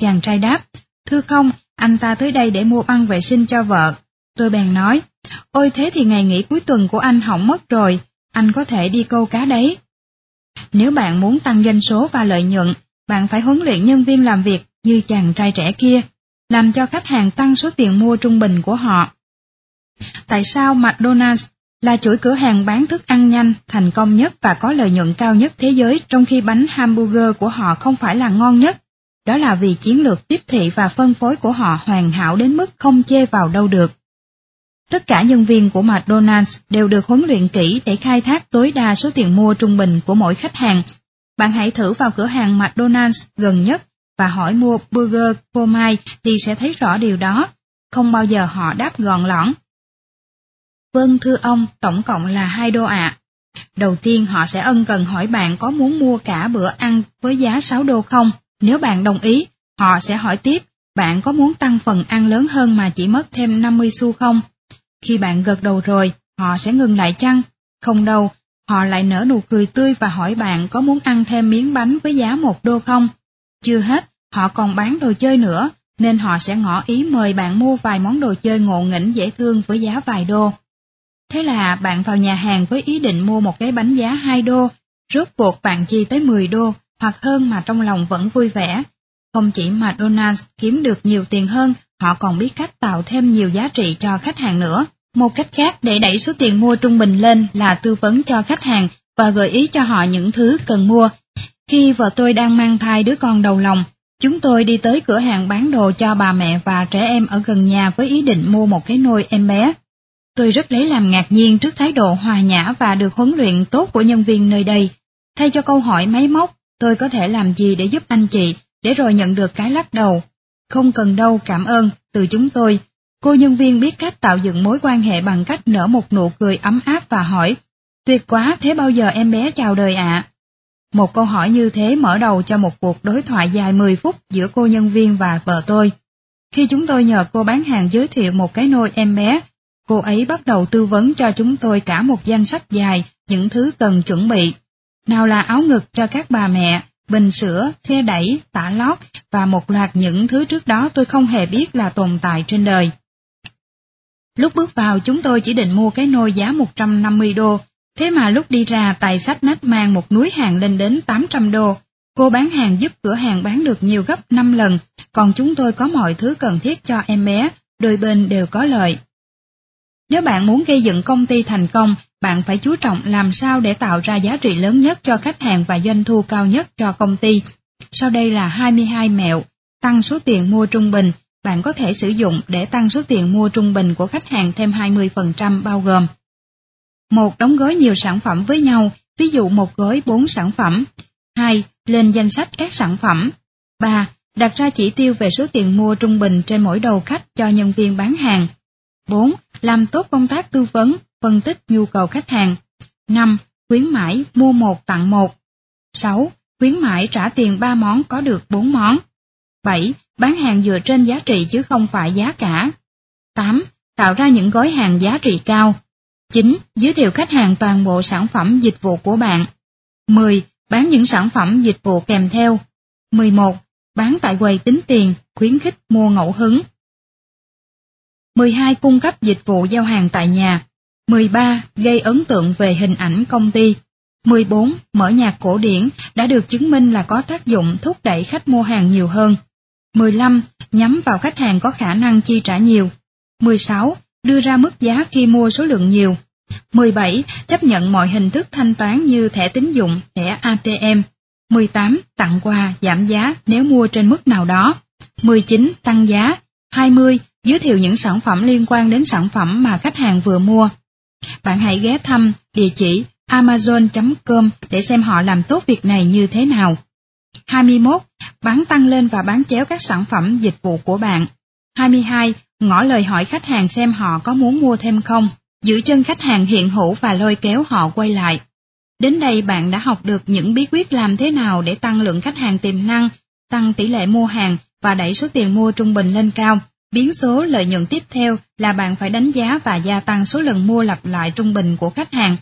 Chàng trai đáp, thưa không, anh ta tới đây để mua băng vệ sinh cho vợ. Tôi bèn nói, ôi thế thì ngày nghỉ cuối tuần của anh hỏng mất rồi, anh có thể đi câu cá đấy. Nếu bạn muốn tăng doanh số và lợi nhuận, bạn phải huấn luyện nhân viên làm việc như chàng trai trẻ kia, làm cho khách hàng tăng số tiền mua trung bình của họ. Tại sao McDonald's là chuỗi cửa hàng bán thức ăn nhanh, thành công nhất và có lợi nhuận cao nhất thế giới, trong khi bánh hamburger của họ không phải là ngon nhất. Đó là vì chiến lược tiếp thị và phân phối của họ hoàn hảo đến mức không chê vào đâu được. Tất cả nhân viên của McDonald's đều được huấn luyện kỹ để khai thác tối đa số tiền mua trung bình của mỗi khách hàng. Bạn hãy thử vào cửa hàng McDonald's gần nhất và hỏi mua burger, phô mai thì sẽ thấy rõ điều đó. Không bao giờ họ đáp gọn lõn. Vâng thưa ông, tổng cộng là 2 đô ạ. Đầu tiên họ sẽ ân cần hỏi bạn có muốn mua cả bữa ăn với giá 6 đô không? Nếu bạn đồng ý, họ sẽ hỏi tiếp, bạn có muốn tăng phần ăn lớn hơn mà chỉ mất thêm 50 xu không? Khi bạn gật đầu rồi, họ sẽ ngừng lại chăng? Không đâu, họ lại nở nụ cười tươi và hỏi bạn có muốn ăn thêm miếng bánh với giá một đô không? Chưa hết, họ còn bán đồ chơi nữa, nên họ sẽ ngỏ ý mời bạn mua vài món đồ chơi ngộ nghĩnh dễ thương với giá vài đô. Thế là bạn vào nhà hàng với ý định mua một cái bánh giá 2 đô, rốt cuộc bạn chi tới 10 đô hoặc hơn mà trong lòng vẫn vui vẻ. Không chỉ McDonald's kiếm được nhiều tiền hơn, họ còn biết cách tạo thêm nhiều giá trị cho khách hàng nữa. Một cách khác để đẩy số tiền mua trung bình lên là tư vấn cho khách hàng và gợi ý cho họ những thứ cần mua. Khi vợ tôi đang mang thai đứa con đầu lòng, chúng tôi đi tới cửa hàng bán đồ cho bà mẹ và trẻ em ở gần nhà với ý định mua một cái nôi em bé. Tôi rất lấy làm ngạc nhiên trước thái độ hòa nhã và được huấn luyện tốt của nhân viên nơi đây. Thay cho câu hỏi máy móc, tôi có thể làm gì để giúp anh chị, để rồi nhận được cái lắc đầu. Không cần đâu cảm ơn, từ chúng tôi. Cô nhân viên biết cách tạo dựng mối quan hệ bằng cách nở một nụ cười ấm áp và hỏi, tuyệt quá, thế bao giờ em bé chào đời ạ? Một câu hỏi như thế mở đầu cho một cuộc đối thoại dài 10 phút giữa cô nhân viên và vợ tôi. Khi chúng tôi nhờ cô bán hàng giới thiệu một cái nôi em bé, cô ấy bắt đầu tư vấn cho chúng tôi cả một danh sách dài những thứ cần chuẩn bị. Nào là áo ngực cho các bà mẹ, bình sữa, xe đẩy, tả lót và một loạt những thứ trước đó tôi không hề biết là tồn tại trên đời. Lúc bước vào chúng tôi chỉ định mua cái nôi giá 150 đô, thế mà lúc đi ra tài sách nách mang một núi hàng lên đến 800 đô. Cô bán hàng giúp cửa hàng bán được nhiều gấp 5 lần, còn chúng tôi có mọi thứ cần thiết cho em bé, đôi bên đều có lợi. Nếu bạn muốn gây dựng công ty thành công, bạn phải chú trọng làm sao để tạo ra giá trị lớn nhất cho khách hàng và doanh thu cao nhất cho công ty. Sau đây là 22 mẹo, tăng số tiền mua trung bình, bạn có thể sử dụng để tăng số tiền mua trung bình của khách hàng thêm 20% bao gồm. một Đóng gói nhiều sản phẩm với nhau, ví dụ một gói 4 sản phẩm. 2. Lên danh sách các sản phẩm. 3. Đặt ra chỉ tiêu về số tiền mua trung bình trên mỗi đầu khách cho nhân viên bán hàng. 4. Làm tốt công tác tư vấn, phân tích nhu cầu khách hàng. 5. Khuyến mãi mua một tặng một. 6. Khuyến mãi trả tiền 3 món có được 4 món. 7. Bán hàng dựa trên giá trị chứ không phải giá cả. 8. Tạo ra những gói hàng giá trị cao. 9. Giới thiệu khách hàng toàn bộ sản phẩm dịch vụ của bạn. 10. Bán những sản phẩm dịch vụ kèm theo. 11. Bán tại quầy tính tiền, khuyến khích mua ngẫu hứng. 12. Cung cấp dịch vụ giao hàng tại nhà. 13. Gây ấn tượng về hình ảnh công ty. 14. Mở nhạc cổ điển đã được chứng minh là có tác dụng thúc đẩy khách mua hàng nhiều hơn. 15. Nhắm vào khách hàng có khả năng chi trả nhiều. 16. Đưa ra mức giá khi mua số lượng nhiều. 17. Chấp nhận mọi hình thức thanh toán như thẻ tín dụng, thẻ ATM. 18. Tặng quà, giảm giá nếu mua trên mức nào đó. 19. Tăng giá. 20. Giới thiệu những sản phẩm liên quan đến sản phẩm mà khách hàng vừa mua. Bạn hãy ghé thăm địa chỉ amazon.com để xem họ làm tốt việc này như thế nào. 21. Bán tăng lên và bán chéo các sản phẩm dịch vụ của bạn. 22. Ngỏ lời hỏi khách hàng xem họ có muốn mua thêm không. Giữ chân khách hàng hiện hữu và lôi kéo họ quay lại. Đến đây bạn đã học được những bí quyết làm thế nào để tăng lượng khách hàng tiềm năng, tăng tỷ lệ mua hàng và đẩy số tiền mua trung bình lên cao. Biến số lợi nhuận tiếp theo là bạn phải đánh giá và gia tăng số lần mua lặp lại trung bình của khách hàng.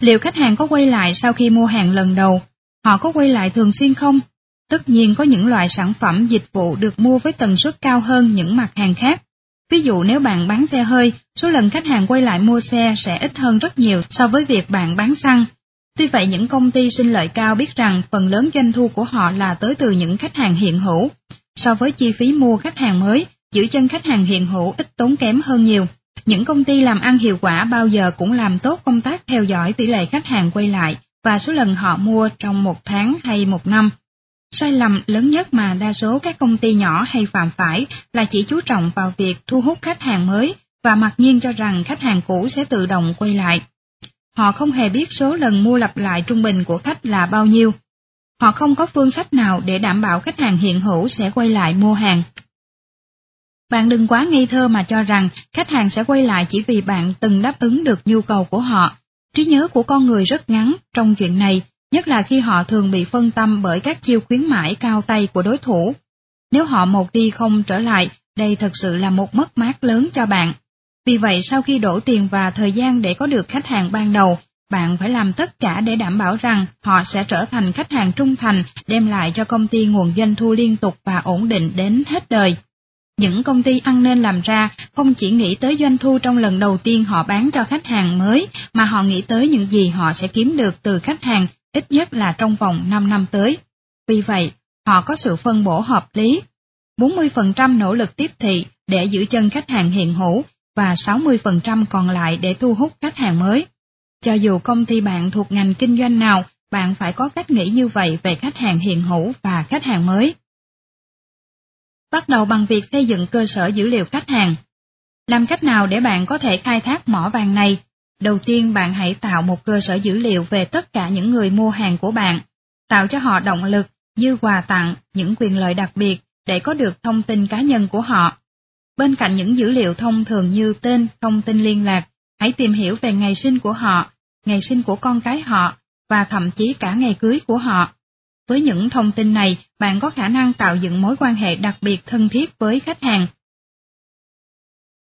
Liệu khách hàng có quay lại sau khi mua hàng lần đầu? Họ có quay lại thường xuyên không? Tất nhiên có những loại sản phẩm dịch vụ được mua với tần suất cao hơn những mặt hàng khác. Ví dụ nếu bạn bán xe hơi, số lần khách hàng quay lại mua xe sẽ ít hơn rất nhiều so với việc bạn bán xăng. Tuy vậy những công ty sinh lợi cao biết rằng phần lớn doanh thu của họ là tới từ những khách hàng hiện hữu. So với chi phí mua khách hàng mới, giữ chân khách hàng hiện hữu ít tốn kém hơn nhiều. Những công ty làm ăn hiệu quả bao giờ cũng làm tốt công tác theo dõi tỷ lệ khách hàng quay lại và số lần họ mua trong một tháng hay một năm. Sai lầm lớn nhất mà đa số các công ty nhỏ hay phạm phải là chỉ chú trọng vào việc thu hút khách hàng mới và mặc nhiên cho rằng khách hàng cũ sẽ tự động quay lại. Họ không hề biết số lần mua lặp lại trung bình của khách là bao nhiêu. Họ không có phương sách nào để đảm bảo khách hàng hiện hữu sẽ quay lại mua hàng. Bạn đừng quá ngây thơ mà cho rằng khách hàng sẽ quay lại chỉ vì bạn từng đáp ứng được nhu cầu của họ. Trí nhớ của con người rất ngắn trong chuyện này, nhất là khi họ thường bị phân tâm bởi các chiêu khuyến mãi cao tay của đối thủ. Nếu họ một đi không trở lại, đây thật sự là một mất mát lớn cho bạn. Vì vậy sau khi đổ tiền và thời gian để có được khách hàng ban đầu, bạn phải làm tất cả để đảm bảo rằng họ sẽ trở thành khách hàng trung thành, đem lại cho công ty nguồn doanh thu liên tục và ổn định đến hết đời. Những công ty ăn nên làm ra không chỉ nghĩ tới doanh thu trong lần đầu tiên họ bán cho khách hàng mới, mà họ nghĩ tới những gì họ sẽ kiếm được từ khách hàng ít nhất là trong vòng 5 năm tới. Vì vậy, họ có sự phân bổ hợp lý. 40% nỗ lực tiếp thị để giữ chân khách hàng hiện hữu và 60% còn lại để thu hút khách hàng mới. Cho dù công ty bạn thuộc ngành kinh doanh nào, bạn phải có cách nghĩ như vậy về khách hàng hiện hữu và khách hàng mới. Bắt đầu bằng việc xây dựng cơ sở dữ liệu khách hàng. Làm cách nào để bạn có thể khai thác mỏ vàng này? Đầu tiên bạn hãy tạo một cơ sở dữ liệu về tất cả những người mua hàng của bạn, tạo cho họ động lực như quà tặng, những quyền lợi đặc biệt để có được thông tin cá nhân của họ. Bên cạnh những dữ liệu thông thường như tên, thông tin liên lạc, hãy tìm hiểu về ngày sinh của họ, ngày sinh của con cái họ và thậm chí cả ngày cưới của họ. Với những thông tin này, bạn có khả năng tạo dựng mối quan hệ đặc biệt thân thiết với khách hàng.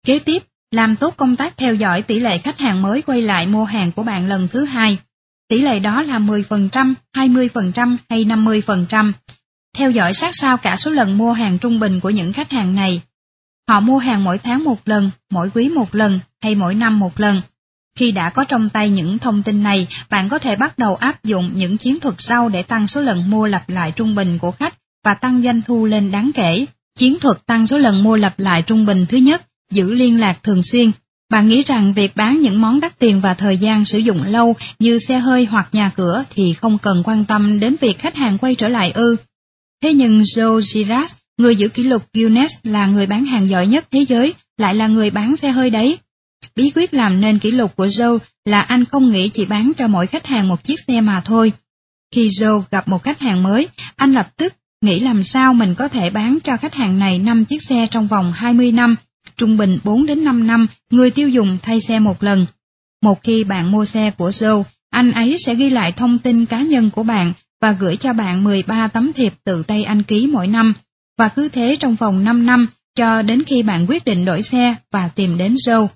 Kế tiếp, làm tốt công tác theo dõi tỷ lệ khách hàng mới quay lại mua hàng của bạn lần thứ hai. Tỷ lệ đó là 10%, 20% hay 50%. Theo dõi sát sao cả số lần mua hàng trung bình của những khách hàng này. Họ mua hàng mỗi tháng một lần, mỗi quý một lần hay mỗi năm một lần. Khi đã có trong tay những thông tin này, bạn có thể bắt đầu áp dụng những chiến thuật sau để tăng số lần mua lặp lại trung bình của khách và tăng doanh thu lên đáng kể. Chiến thuật tăng số lần mua lặp lại trung bình thứ nhất, giữ liên lạc thường xuyên. Bạn nghĩ rằng việc bán những món đắt tiền và thời gian sử dụng lâu như xe hơi hoặc nhà cửa thì không cần quan tâm đến việc khách hàng quay trở lại ư. Thế nhưng Joe Girard, người giữ kỷ lục Guinness là người bán hàng giỏi nhất thế giới, lại là người bán xe hơi đấy. Bí quyết làm nên kỷ lục của Joe là anh không nghĩ chỉ bán cho mỗi khách hàng một chiếc xe mà thôi. Khi Joe gặp một khách hàng mới, anh lập tức nghĩ làm sao mình có thể bán cho khách hàng này 5 chiếc xe trong vòng 20 năm, trung bình 4 đến 5 năm, người tiêu dùng thay xe một lần. Một khi bạn mua xe của Joe, anh ấy sẽ ghi lại thông tin cá nhân của bạn và gửi cho bạn 13 tấm thiệp tự tay anh ký mỗi năm, và cứ thế trong vòng 5 năm cho đến khi bạn quyết định đổi xe và tìm đến Joe.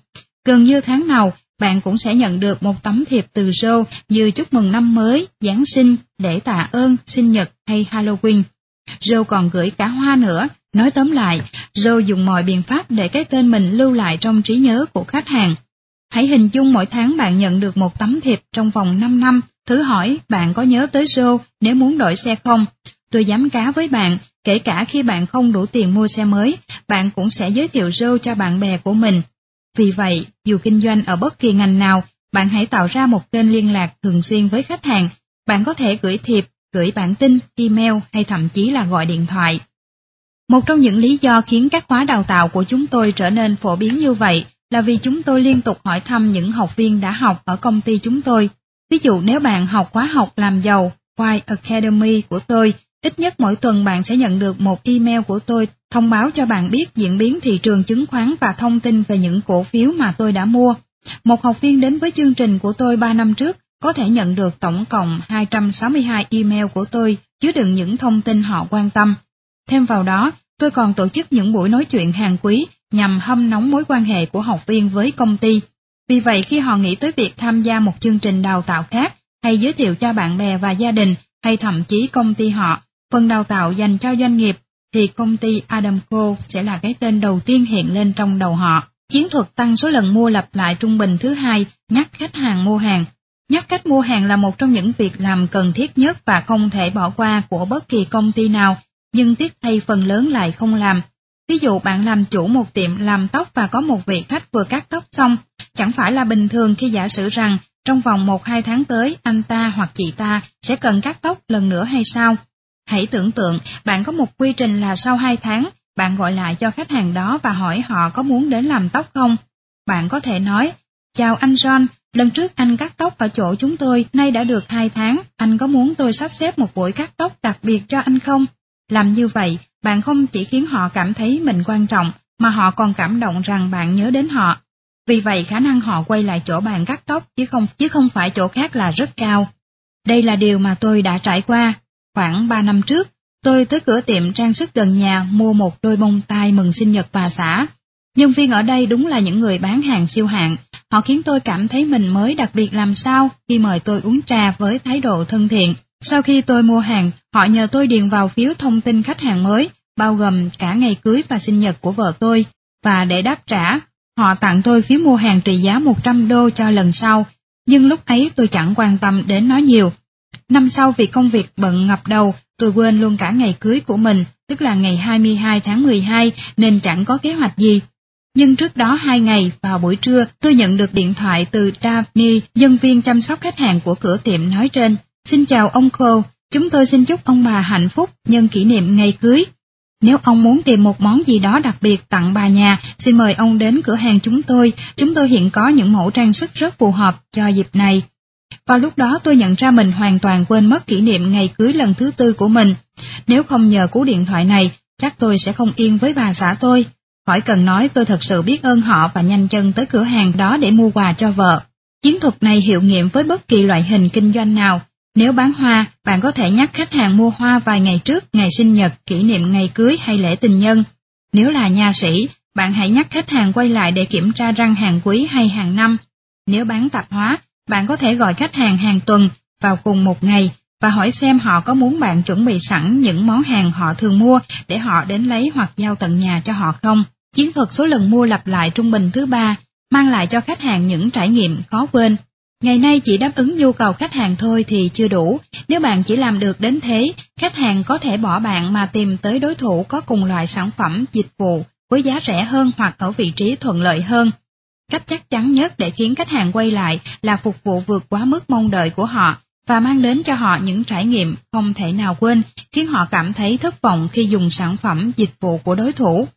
Gần như tháng nào, bạn cũng sẽ nhận được một tấm thiệp từ Joe như chúc mừng năm mới, Giáng sinh, để tạ ơn, sinh nhật hay Halloween. Joe còn gửi cả hoa nữa. Nói tóm lại, Joe dùng mọi biện pháp để cái tên mình lưu lại trong trí nhớ của khách hàng. Hãy hình dung mỗi tháng bạn nhận được một tấm thiệp trong vòng 5 năm, thử hỏi bạn có nhớ tới Joe nếu muốn đổi xe không? Tôi dám cá với bạn, kể cả khi bạn không đủ tiền mua xe mới, bạn cũng sẽ giới thiệu Joe cho bạn bè của mình. Vì vậy, dù kinh doanh ở bất kỳ ngành nào, bạn hãy tạo ra một kênh liên lạc thường xuyên với khách hàng. Bạn có thể gửi thiệp, gửi bản tin, email hay thậm chí là gọi điện thoại. Một trong những lý do khiến các khóa đào tạo của chúng tôi trở nên phổ biến như vậy là vì chúng tôi liên tục hỏi thăm những học viên đã học ở công ty chúng tôi. Ví dụ nếu bạn học khóa học làm giàu, White Academy của tôi, ít nhất mỗi tuần bạn sẽ nhận được một email của tôi thông báo cho bạn biết diễn biến thị trường chứng khoán và thông tin về những cổ phiếu mà tôi đã mua. Một học viên đến với chương trình của tôi 3 năm trước có thể nhận được tổng cộng 262 email của tôi chứa đựng những thông tin họ quan tâm. Thêm vào đó, tôi còn tổ chức những buổi nói chuyện hàng quý nhằm hâm nóng mối quan hệ của học viên với công ty. Vì vậy khi họ nghĩ tới việc tham gia một chương trình đào tạo khác hay giới thiệu cho bạn bè và gia đình hay thậm chí công ty họ, phần đào tạo dành cho doanh nghiệp thì công ty Adamco sẽ là cái tên đầu tiên hiện lên trong đầu họ. Chiến thuật tăng số lần mua lặp lại trung bình thứ hai, nhắc khách hàng mua hàng. Nhắc khách mua hàng là một trong những việc làm cần thiết nhất và không thể bỏ qua của bất kỳ công ty nào, nhưng tiếc thay phần lớn lại không làm. Ví dụ bạn làm chủ một tiệm làm tóc và có một vị khách vừa cắt tóc xong, chẳng phải là bình thường khi giả sử rằng trong vòng 1-2 tháng tới anh ta hoặc chị ta sẽ cần cắt tóc lần nữa hay sao? Hãy tưởng tượng bạn có một quy trình là sau 2 tháng, bạn gọi lại cho khách hàng đó và hỏi họ có muốn đến làm tóc không. bạn có thể nói, chào anh John, lần trước anh cắt tóc ở chỗ chúng tôi, nay đã được 2 tháng, anh có muốn tôi sắp xếp một buổi cắt tóc đặc biệt cho anh không? Làm như vậy, bạn không chỉ khiến họ cảm thấy mình quan trọng, mà họ còn cảm động rằng bạn nhớ đến họ. Vì vậy khả năng họ quay lại chỗ bạn cắt tóc chứ không chứ không phải chỗ khác là rất cao. Đây là điều mà tôi đã trải qua. Khoảng 3 năm trước, tôi tới cửa tiệm trang sức gần nhà mua một đôi bông tai mừng sinh nhật bà xã. Nhân viên ở đây đúng là những người bán hàng siêu hạng, họ khiến tôi cảm thấy mình mới đặc biệt làm sao khi mời tôi uống trà với thái độ thân thiện. Sau khi tôi mua hàng, họ nhờ tôi điền vào phiếu thông tin khách hàng mới, bao gồm cả ngày cưới và sinh nhật của vợ tôi, và để đáp trả, họ tặng tôi phiếu mua hàng trị giá 100 đô cho lần sau, nhưng lúc ấy tôi chẳng quan tâm đến nó nhiều. Năm sau vì công việc bận ngập đầu, tôi quên luôn cả ngày cưới của mình, tức là ngày 22 tháng 12 nên chẳng có kế hoạch gì. Nhưng trước đó hai ngày, vào buổi trưa, tôi nhận được điện thoại từ Daphne, nhân viên chăm sóc khách hàng của cửa tiệm nói trên. Xin chào ông Cole, chúng tôi xin chúc ông bà hạnh phúc nhân kỷ niệm ngày cưới. Nếu ông muốn tìm một món gì đó đặc biệt tặng bà nhà, xin mời ông đến cửa hàng chúng tôi, chúng tôi hiện có những mẫu trang sức rất phù hợp cho dịp này. Vào lúc đó tôi nhận ra mình hoàn toàn quên mất kỷ niệm ngày cưới lần thứ tư của mình. Nếu không nhờ cú điện thoại này, chắc tôi sẽ không yên với bà xã tôi. Khỏi cần nói tôi thật sự biết ơn họ và nhanh chân tới cửa hàng đó để mua quà cho vợ. Chiến thuật này hiệu nghiệm với bất kỳ loại hình kinh doanh nào, nếu bán hoa, bạn có thể nhắc khách hàng mua hoa vài ngày trước ngày sinh nhật, kỷ niệm ngày cưới hay lễ tình nhân. Nếu là nha sĩ, bạn hãy nhắc khách hàng quay lại để kiểm tra răng hàng quý hay hàng năm. Nếu bán tạp hóa, bạn có thể gọi khách hàng hàng tuần vào cùng một ngày và hỏi xem họ có muốn bạn chuẩn bị sẵn những món hàng họ thường mua để họ đến lấy hoặc giao tận nhà cho họ không. Chiến thuật số lần mua lặp lại trung bình thứ ba mang lại cho khách hàng những trải nghiệm khó quên. Ngày nay chỉ đáp ứng nhu cầu khách hàng thôi thì chưa đủ, nếu bạn chỉ làm được đến thế, khách hàng có thể bỏ bạn mà tìm tới đối thủ có cùng loại sản phẩm, dịch vụ với giá rẻ hơn hoặc ở vị trí thuận lợi hơn. Cách chắc chắn nhất để khiến khách hàng quay lại là phục vụ vượt quá mức mong đợi của họ và mang đến cho họ những trải nghiệm không thể nào quên, khiến họ cảm thấy thất vọng khi dùng sản phẩm, dịch vụ của đối thủ.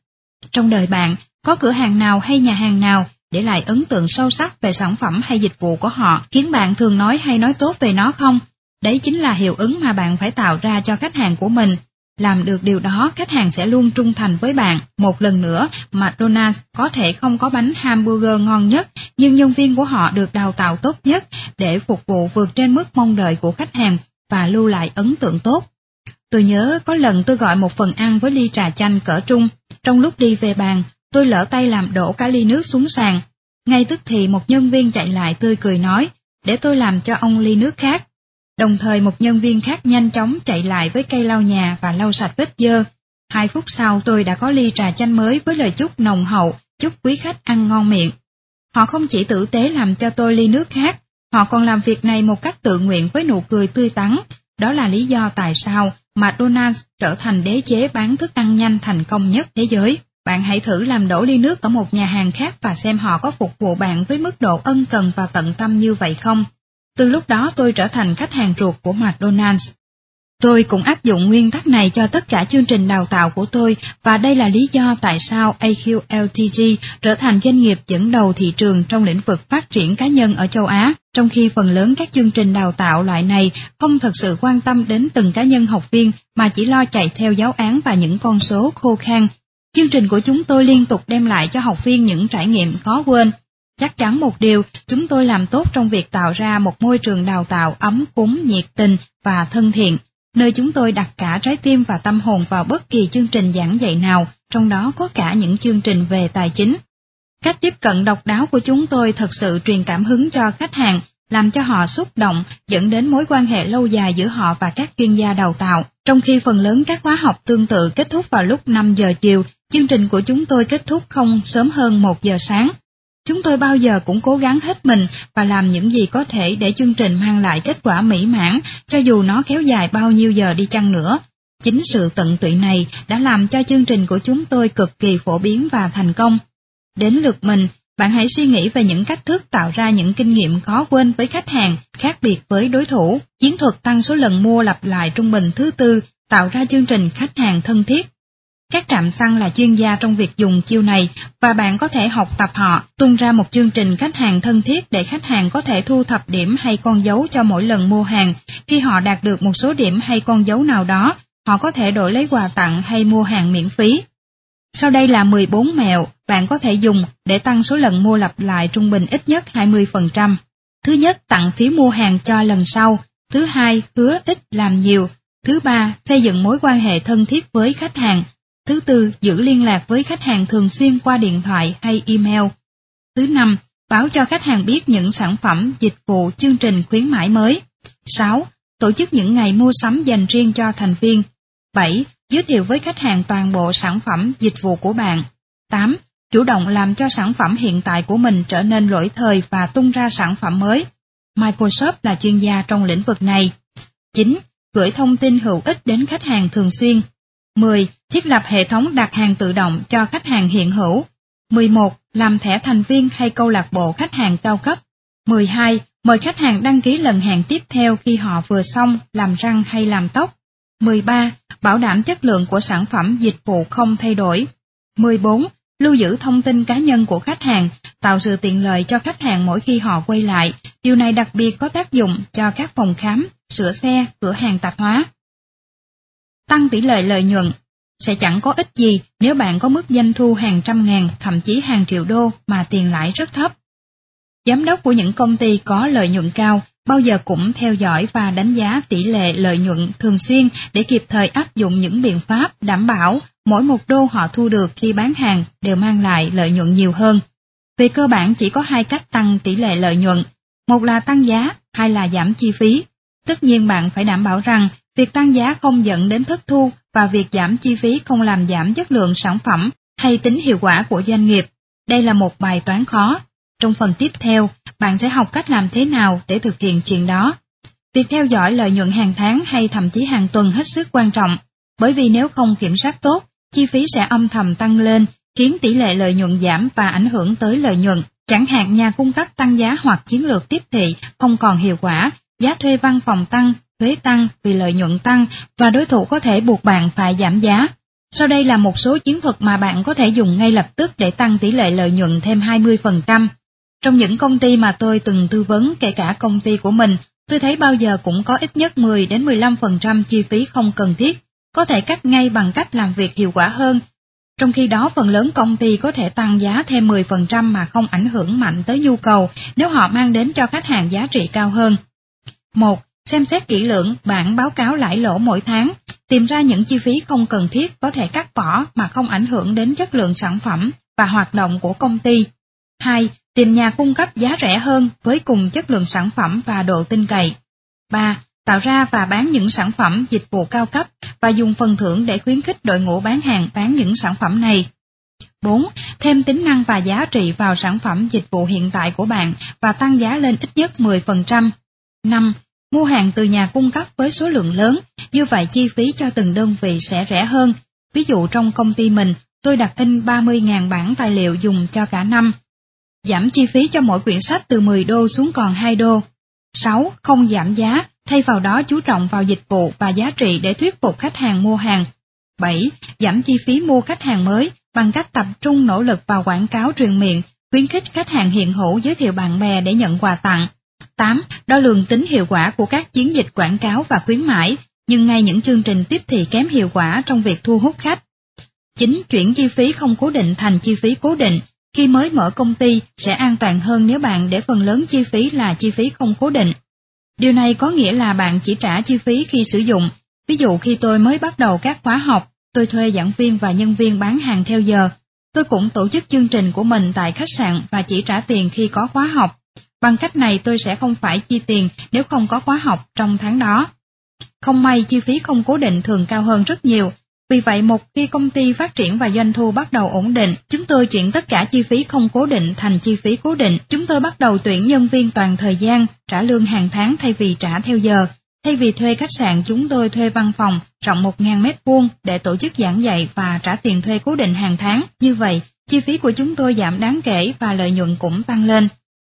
Trong đời bạn, có cửa hàng nào hay nhà hàng nào để lại ấn tượng sâu sắc về sản phẩm hay dịch vụ của họ khiến bạn thường nói hay nói tốt về nó không? Đấy chính là hiệu ứng mà bạn phải tạo ra cho khách hàng của mình. Làm được điều đó, khách hàng sẽ luôn trung thành với bạn. Một lần nữa, McDonald's có thể không có bánh hamburger ngon nhất, nhưng nhân viên của họ được đào tạo tốt nhất để phục vụ vượt trên mức mong đợi của khách hàng và lưu lại ấn tượng tốt. Tôi nhớ có lần tôi gọi một phần ăn với ly trà chanh cỡ trung. Trong lúc đi về bàn, tôi lỡ tay làm đổ cả ly nước xuống sàn. Ngay tức thì một nhân viên chạy lại tươi cười nói, để tôi làm cho ông ly nước khác. Đồng thời một nhân viên khác nhanh chóng chạy lại với cây lau nhà và lau sạch vết dơ. Hai phút sau tôi đã có ly trà chanh mới với lời chúc nồng hậu, chúc quý khách ăn ngon miệng. Họ không chỉ tử tế làm cho tôi ly nước khác, họ còn làm việc này một cách tự nguyện với nụ cười tươi tắn. Đó là lý do tại sao McDonald's trở thành đế chế bán thức ăn nhanh thành công nhất thế giới. Bạn hãy thử làm đổ ly nước ở một nhà hàng khác và xem họ có phục vụ bạn với mức độ ân cần và tận tâm như vậy không. Từ lúc đó tôi trở thành khách hàng ruột của McDonald's. Tôi cũng áp dụng nguyên tắc này cho tất cả chương trình đào tạo của tôi và đây là lý do tại sao AQLTG trở thành doanh nghiệp dẫn đầu thị trường trong lĩnh vực phát triển cá nhân ở châu Á, trong khi phần lớn các chương trình đào tạo loại này không thật sự quan tâm đến từng cá nhân học viên mà chỉ lo chạy theo giáo án và những con số khô khan Chương trình của chúng tôi liên tục đem lại cho học viên những trải nghiệm khó quên. Chắc chắn một điều, chúng tôi làm tốt trong việc tạo ra một môi trường đào tạo ấm cúng, nhiệt tình và thân thiện, nơi chúng tôi đặt cả trái tim và tâm hồn vào bất kỳ chương trình giảng dạy nào, trong đó có cả những chương trình về tài chính. Cách tiếp cận độc đáo của chúng tôi thật sự truyền cảm hứng cho khách hàng, làm cho họ xúc động, dẫn đến mối quan hệ lâu dài giữa họ và các chuyên gia đào tạo. Trong khi phần lớn các khóa học tương tự kết thúc vào lúc 5 giờ chiều, Chương trình của chúng tôi kết thúc không sớm hơn 1 giờ sáng. Chúng tôi bao giờ cũng cố gắng hết mình và làm những gì có thể để chương trình mang lại kết quả mỹ mãn, cho dù nó kéo dài bao nhiêu giờ đi chăng nữa. Chính sự tận tụy này đã làm cho chương trình của chúng tôi cực kỳ phổ biến và thành công. Đến lượt mình, bạn hãy suy nghĩ về những cách thức tạo ra những kinh nghiệm khó quên với khách hàng, khác biệt với đối thủ. Chiến thuật tăng số lần mua lặp lại trung bình thứ tư, tạo ra chương trình khách hàng thân thiết các trạm xăng là chuyên gia trong việc dùng chiêu này và bạn có thể học tập họ, tung ra một chương trình khách hàng thân thiết để khách hàng có thể thu thập điểm hay con dấu cho mỗi lần mua hàng. Khi họ đạt được một số điểm hay con dấu nào đó, họ có thể đổi lấy quà tặng hay mua hàng miễn phí. Sau đây là 14 mẹo bạn có thể dùng để tăng số lần mua lặp lại trung bình ít nhất 20%. Thứ nhất, tặng phí mua hàng cho lần sau. Thứ hai, hứa ít làm nhiều. Thứ ba, xây dựng mối quan hệ thân thiết với khách hàng. Thứ tư, giữ liên lạc với khách hàng thường xuyên qua điện thoại hay email. Thứ năm, báo cho khách hàng biết những sản phẩm, dịch vụ, chương trình khuyến mãi mới. 6. Tổ chức những ngày mua sắm dành riêng cho thành viên. 7. Giới thiệu với khách hàng toàn bộ sản phẩm, dịch vụ của bạn. 8. Chủ động làm cho sản phẩm hiện tại của mình trở nên lỗi thời và tung ra sản phẩm mới. Microsoft là chuyên gia trong lĩnh vực này. 9. Gửi thông tin hữu ích đến khách hàng thường xuyên. 10. Thiết lập hệ thống đặt hàng tự động cho khách hàng hiện hữu. 11. Làm thẻ thành viên hay câu lạc bộ khách hàng cao cấp. 12. Mời khách hàng đăng ký lần hàng tiếp theo khi họ vừa xong làm răng hay làm tóc. 13. Bảo đảm chất lượng của sản phẩm dịch vụ không thay đổi. 14. Lưu giữ thông tin cá nhân của khách hàng, tạo sự tiện lợi cho khách hàng mỗi khi họ quay lại. Điều này đặc biệt có tác dụng cho các phòng khám, sửa xe, cửa hàng tạp hóa. Tăng tỷ lệ lợi nhuận sẽ chẳng có ích gì nếu bạn có mức doanh thu hàng trăm ngàn, thậm chí hàng triệu đô mà tiền lãi rất thấp. Giám đốc của những công ty có lợi nhuận cao bao giờ cũng theo dõi và đánh giá tỷ lệ lợi nhuận thường xuyên để kịp thời áp dụng những biện pháp đảm bảo mỗi một đô họ thu được khi bán hàng đều mang lại lợi nhuận nhiều hơn. Về cơ bản chỉ có hai cách tăng tỷ lệ lợi nhuận, một là tăng giá, hai là giảm chi phí. Tất nhiên bạn phải đảm bảo rằng việc tăng giá không dẫn đến thất thu và việc giảm chi phí không làm giảm chất lượng sản phẩm hay tính hiệu quả của doanh nghiệp. Đây là một bài toán khó. Trong phần tiếp theo, bạn sẽ học cách làm thế nào để thực hiện chuyện đó. Việc theo dõi lợi nhuận hàng tháng hay thậm chí hàng tuần hết sức quan trọng, bởi vì nếu không kiểm soát tốt, chi phí sẽ âm thầm tăng lên, khiến tỷ lệ lợi nhuận giảm và ảnh hưởng tới lợi nhuận. Chẳng hạn nhà cung cấp tăng giá hoặc chiến lược tiếp thị không còn hiệu quả, giá thuê văn phòng tăng, thuế tăng vì lợi nhuận tăng và đối thủ có thể buộc bạn phải giảm giá. Sau đây là một số chiến thuật mà bạn có thể dùng ngay lập tức để tăng tỷ lệ lợi nhuận thêm 20%. Trong những công ty mà tôi từng tư vấn kể cả công ty của mình, tôi thấy bao giờ cũng có ít nhất 10 đến 15% chi phí không cần thiết, có thể cắt ngay bằng cách làm việc hiệu quả hơn. Trong khi đó phần lớn công ty có thể tăng giá thêm 10% mà không ảnh hưởng mạnh tới nhu cầu nếu họ mang đến cho khách hàng giá trị cao hơn. 1. Xem xét kỹ lưỡng bản báo cáo lãi lỗ mỗi tháng, tìm ra những chi phí không cần thiết có thể cắt bỏ mà không ảnh hưởng đến chất lượng sản phẩm và hoạt động của công ty. 2 tìm nhà cung cấp giá rẻ hơn với cùng chất lượng sản phẩm và độ tin cậy. 3. Tạo ra và bán những sản phẩm dịch vụ cao cấp và dùng phần thưởng để khuyến khích đội ngũ bán hàng bán những sản phẩm này. 4. Thêm tính năng và giá trị vào sản phẩm dịch vụ hiện tại của bạn và tăng giá lên ít nhất 10%. 5. Mua hàng từ nhà cung cấp với số lượng lớn, như vậy chi phí cho từng đơn vị sẽ rẻ hơn. Ví dụ trong công ty mình, tôi đặt in 30.000 bản tài liệu dùng cho cả năm, giảm chi phí cho mỗi quyển sách từ 10 đô xuống còn 2 đô. 6. Không giảm giá, thay vào đó chú trọng vào dịch vụ và giá trị để thuyết phục khách hàng mua hàng. 7. Giảm chi phí mua khách hàng mới bằng cách tập trung nỗ lực vào quảng cáo truyền miệng, khuyến khích khách hàng hiện hữu giới thiệu bạn bè để nhận quà tặng. 8. Đo lường tính hiệu quả của các chiến dịch quảng cáo và khuyến mãi, nhưng ngay những chương trình tiếp thị kém hiệu quả trong việc thu hút khách. 9. Chuyển chi phí không cố định thành chi phí cố định, khi mới mở công ty sẽ an toàn hơn nếu bạn để phần lớn chi phí là chi phí không cố định. Điều này có nghĩa là bạn chỉ trả chi phí khi sử dụng. Ví dụ khi tôi mới bắt đầu các khóa học, tôi thuê giảng viên và nhân viên bán hàng theo giờ. Tôi cũng tổ chức chương trình của mình tại khách sạn và chỉ trả tiền khi có khóa học. Bằng cách này tôi sẽ không phải chi tiền nếu không có khóa học trong tháng đó. Không may chi phí không cố định thường cao hơn rất nhiều, vì vậy một khi công ty phát triển và doanh thu bắt đầu ổn định, chúng tôi chuyển tất cả chi phí không cố định thành chi phí cố định. Chúng tôi bắt đầu tuyển nhân viên toàn thời gian, trả lương hàng tháng thay vì trả theo giờ. Thay vì thuê khách sạn chúng tôi thuê văn phòng rộng 1.000 mét vuông để tổ chức giảng dạy và trả tiền thuê cố định hàng tháng. Như vậy, chi phí của chúng tôi giảm đáng kể và lợi nhuận cũng tăng lên.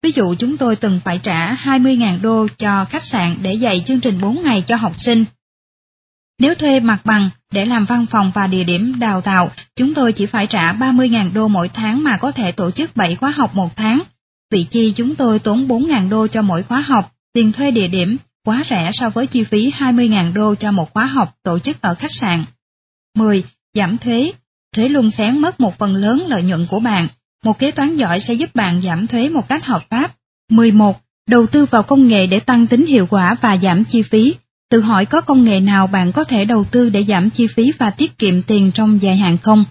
Ví dụ chúng tôi từng phải trả 20.000 đô cho khách sạn để dạy chương trình 4 ngày cho học sinh. Nếu thuê mặt bằng để làm văn phòng và địa điểm đào tạo, chúng tôi chỉ phải trả 30.000 đô mỗi tháng mà có thể tổ chức 7 khóa học một tháng. Vị chi chúng tôi tốn 4.000 đô cho mỗi khóa học, tiền thuê địa điểm quá rẻ so với chi phí 20.000 đô cho một khóa học tổ chức ở khách sạn. 10. Giảm thuế. Thuế luôn xén mất một phần lớn lợi nhuận của bạn. Một kế toán giỏi sẽ giúp bạn giảm thuế một cách hợp pháp. 11. Đầu tư vào công nghệ để tăng tính hiệu quả và giảm chi phí. Tự hỏi có công nghệ nào bạn có thể đầu tư để giảm chi phí và tiết kiệm tiền trong dài hạn không?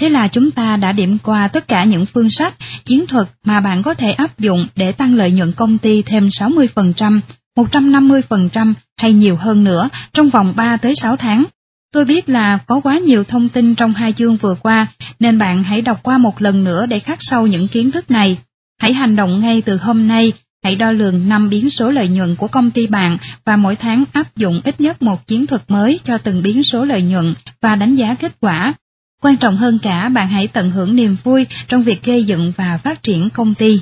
Thế là chúng ta đã điểm qua tất cả những phương sách, chiến thuật mà bạn có thể áp dụng để tăng lợi nhuận công ty thêm 60%, 150% hay nhiều hơn nữa trong vòng 3 tới 6 tháng. Tôi biết là có quá nhiều thông tin trong hai chương vừa qua, nên bạn hãy đọc qua một lần nữa để khắc sâu những kiến thức này. Hãy hành động ngay từ hôm nay, hãy đo lường năm biến số lợi nhuận của công ty bạn và mỗi tháng áp dụng ít nhất một chiến thuật mới cho từng biến số lợi nhuận và đánh giá kết quả. Quan trọng hơn cả, bạn hãy tận hưởng niềm vui trong việc gây dựng và phát triển công ty.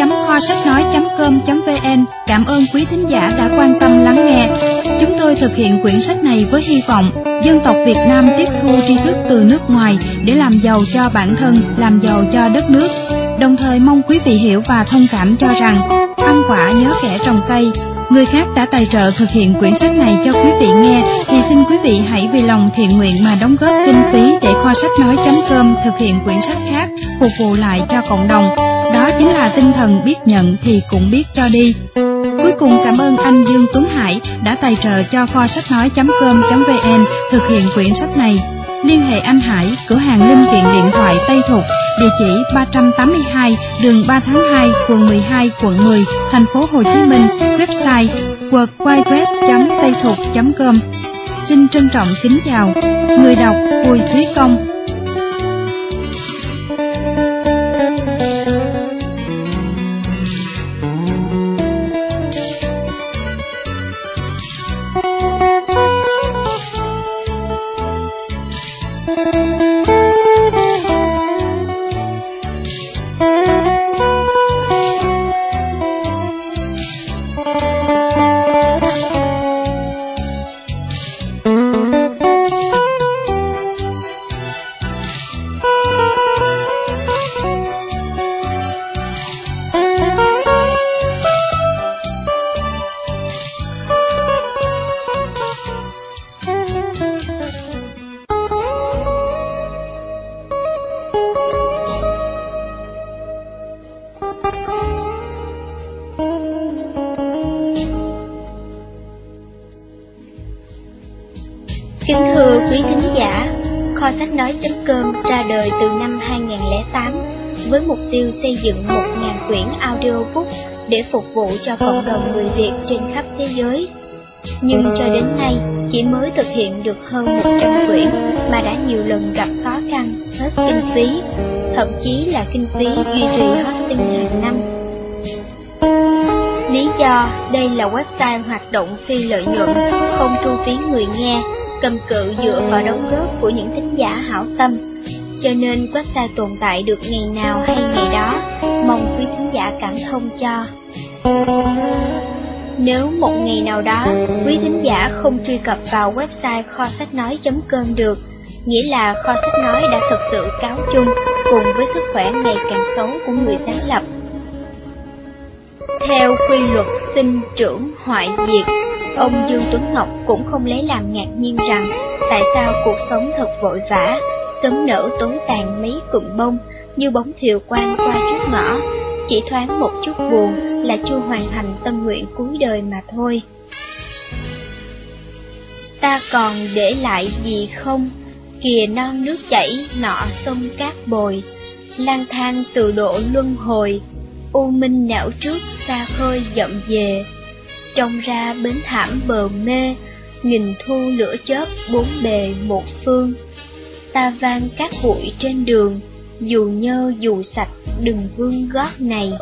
www.kho sách nói.com.vn Cảm ơn quý thính giả đã quan tâm lắng nghe. Chúng tôi thực hiện quyển sách này với hy vọng dân tộc Việt Nam tiếp thu tri thức từ nước ngoài để làm giàu cho bản thân, làm giàu cho đất nước. Đồng thời mong quý vị hiểu và thông cảm cho rằng ăn quả nhớ kẻ trồng cây, người khác đã tài trợ thực hiện quyển sách này cho quý vị nghe thì xin quý vị hãy vì lòng thiện nguyện mà đóng góp kinh phí để kho sách nói.com thực hiện quyển sách khác phục vụ lại cho cộng đồng đó chính là tinh thần biết nhận thì cũng biết cho đi. Cuối cùng cảm ơn anh Dương Tuấn Hải đã tài trợ cho kho sách nói.com.vn thực hiện quyển sách này. Liên hệ anh Hải, cửa hàng linh kiện điện thoại Tây Thục, địa chỉ 382 đường 3 tháng 2, phường 12, quận 10, thành phố Hồ Chí Minh, website www.taythục.com. Xin trân trọng kính chào. Người đọc Bùi Thúy Công dựng 1.000 quyển audiobook để phục vụ cho cộng đồng người Việt trên khắp thế giới. Nhưng cho đến nay, chỉ mới thực hiện được hơn 100 quyển mà đã nhiều lần gặp khó khăn, hết kinh phí, thậm chí là kinh phí duy trì hosting hàng năm. Lý do đây là website hoạt động phi lợi nhuận, không thu phí người nghe, cầm cự dựa vào đóng góp của những thính giả hảo tâm cho nên website tồn tại được ngày nào hay ngày đó, mong quý thính giả cảm thông cho. Nếu một ngày nào đó, quý thính giả không truy cập vào website kho sách nói.com được, nghĩa là kho sách nói đã thực sự cáo chung cùng với sức khỏe ngày càng xấu của người sáng lập. Theo quy luật sinh trưởng hoại diệt, ông Dương Tuấn Ngọc cũng không lấy làm ngạc nhiên rằng tại sao cuộc sống thật vội vã, sớm nở tối tàn mấy cụm bông như bóng thiều quang qua trước ngõ, chỉ thoáng một chút buồn là chưa hoàn thành tâm nguyện cuối đời mà thôi. Ta còn để lại gì không? Kìa non nước chảy, nọ sông cát bồi, lang thang từ độ luân hồi, u minh não trước xa khơi dậm về, trông ra bến thảm bờ mê, nghìn thu lửa chớp bốn bề một phương ta vang các bụi trên đường, dù nhơ dù sạch đừng vương gót này.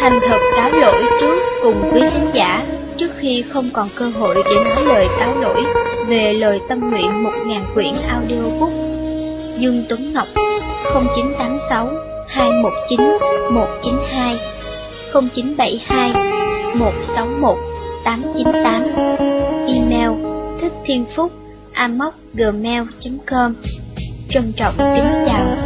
Thành thật cáo lỗi trước cùng quý khán giả trước khi không còn cơ hội để nói lời cáo lỗi về lời tâm nguyện một ngàn quyển audiobook. Dương Tuấn Ngọc 0986 219 192 0972 161 898 Email thích thiên phúc amocgmail.com Trân trọng kính chào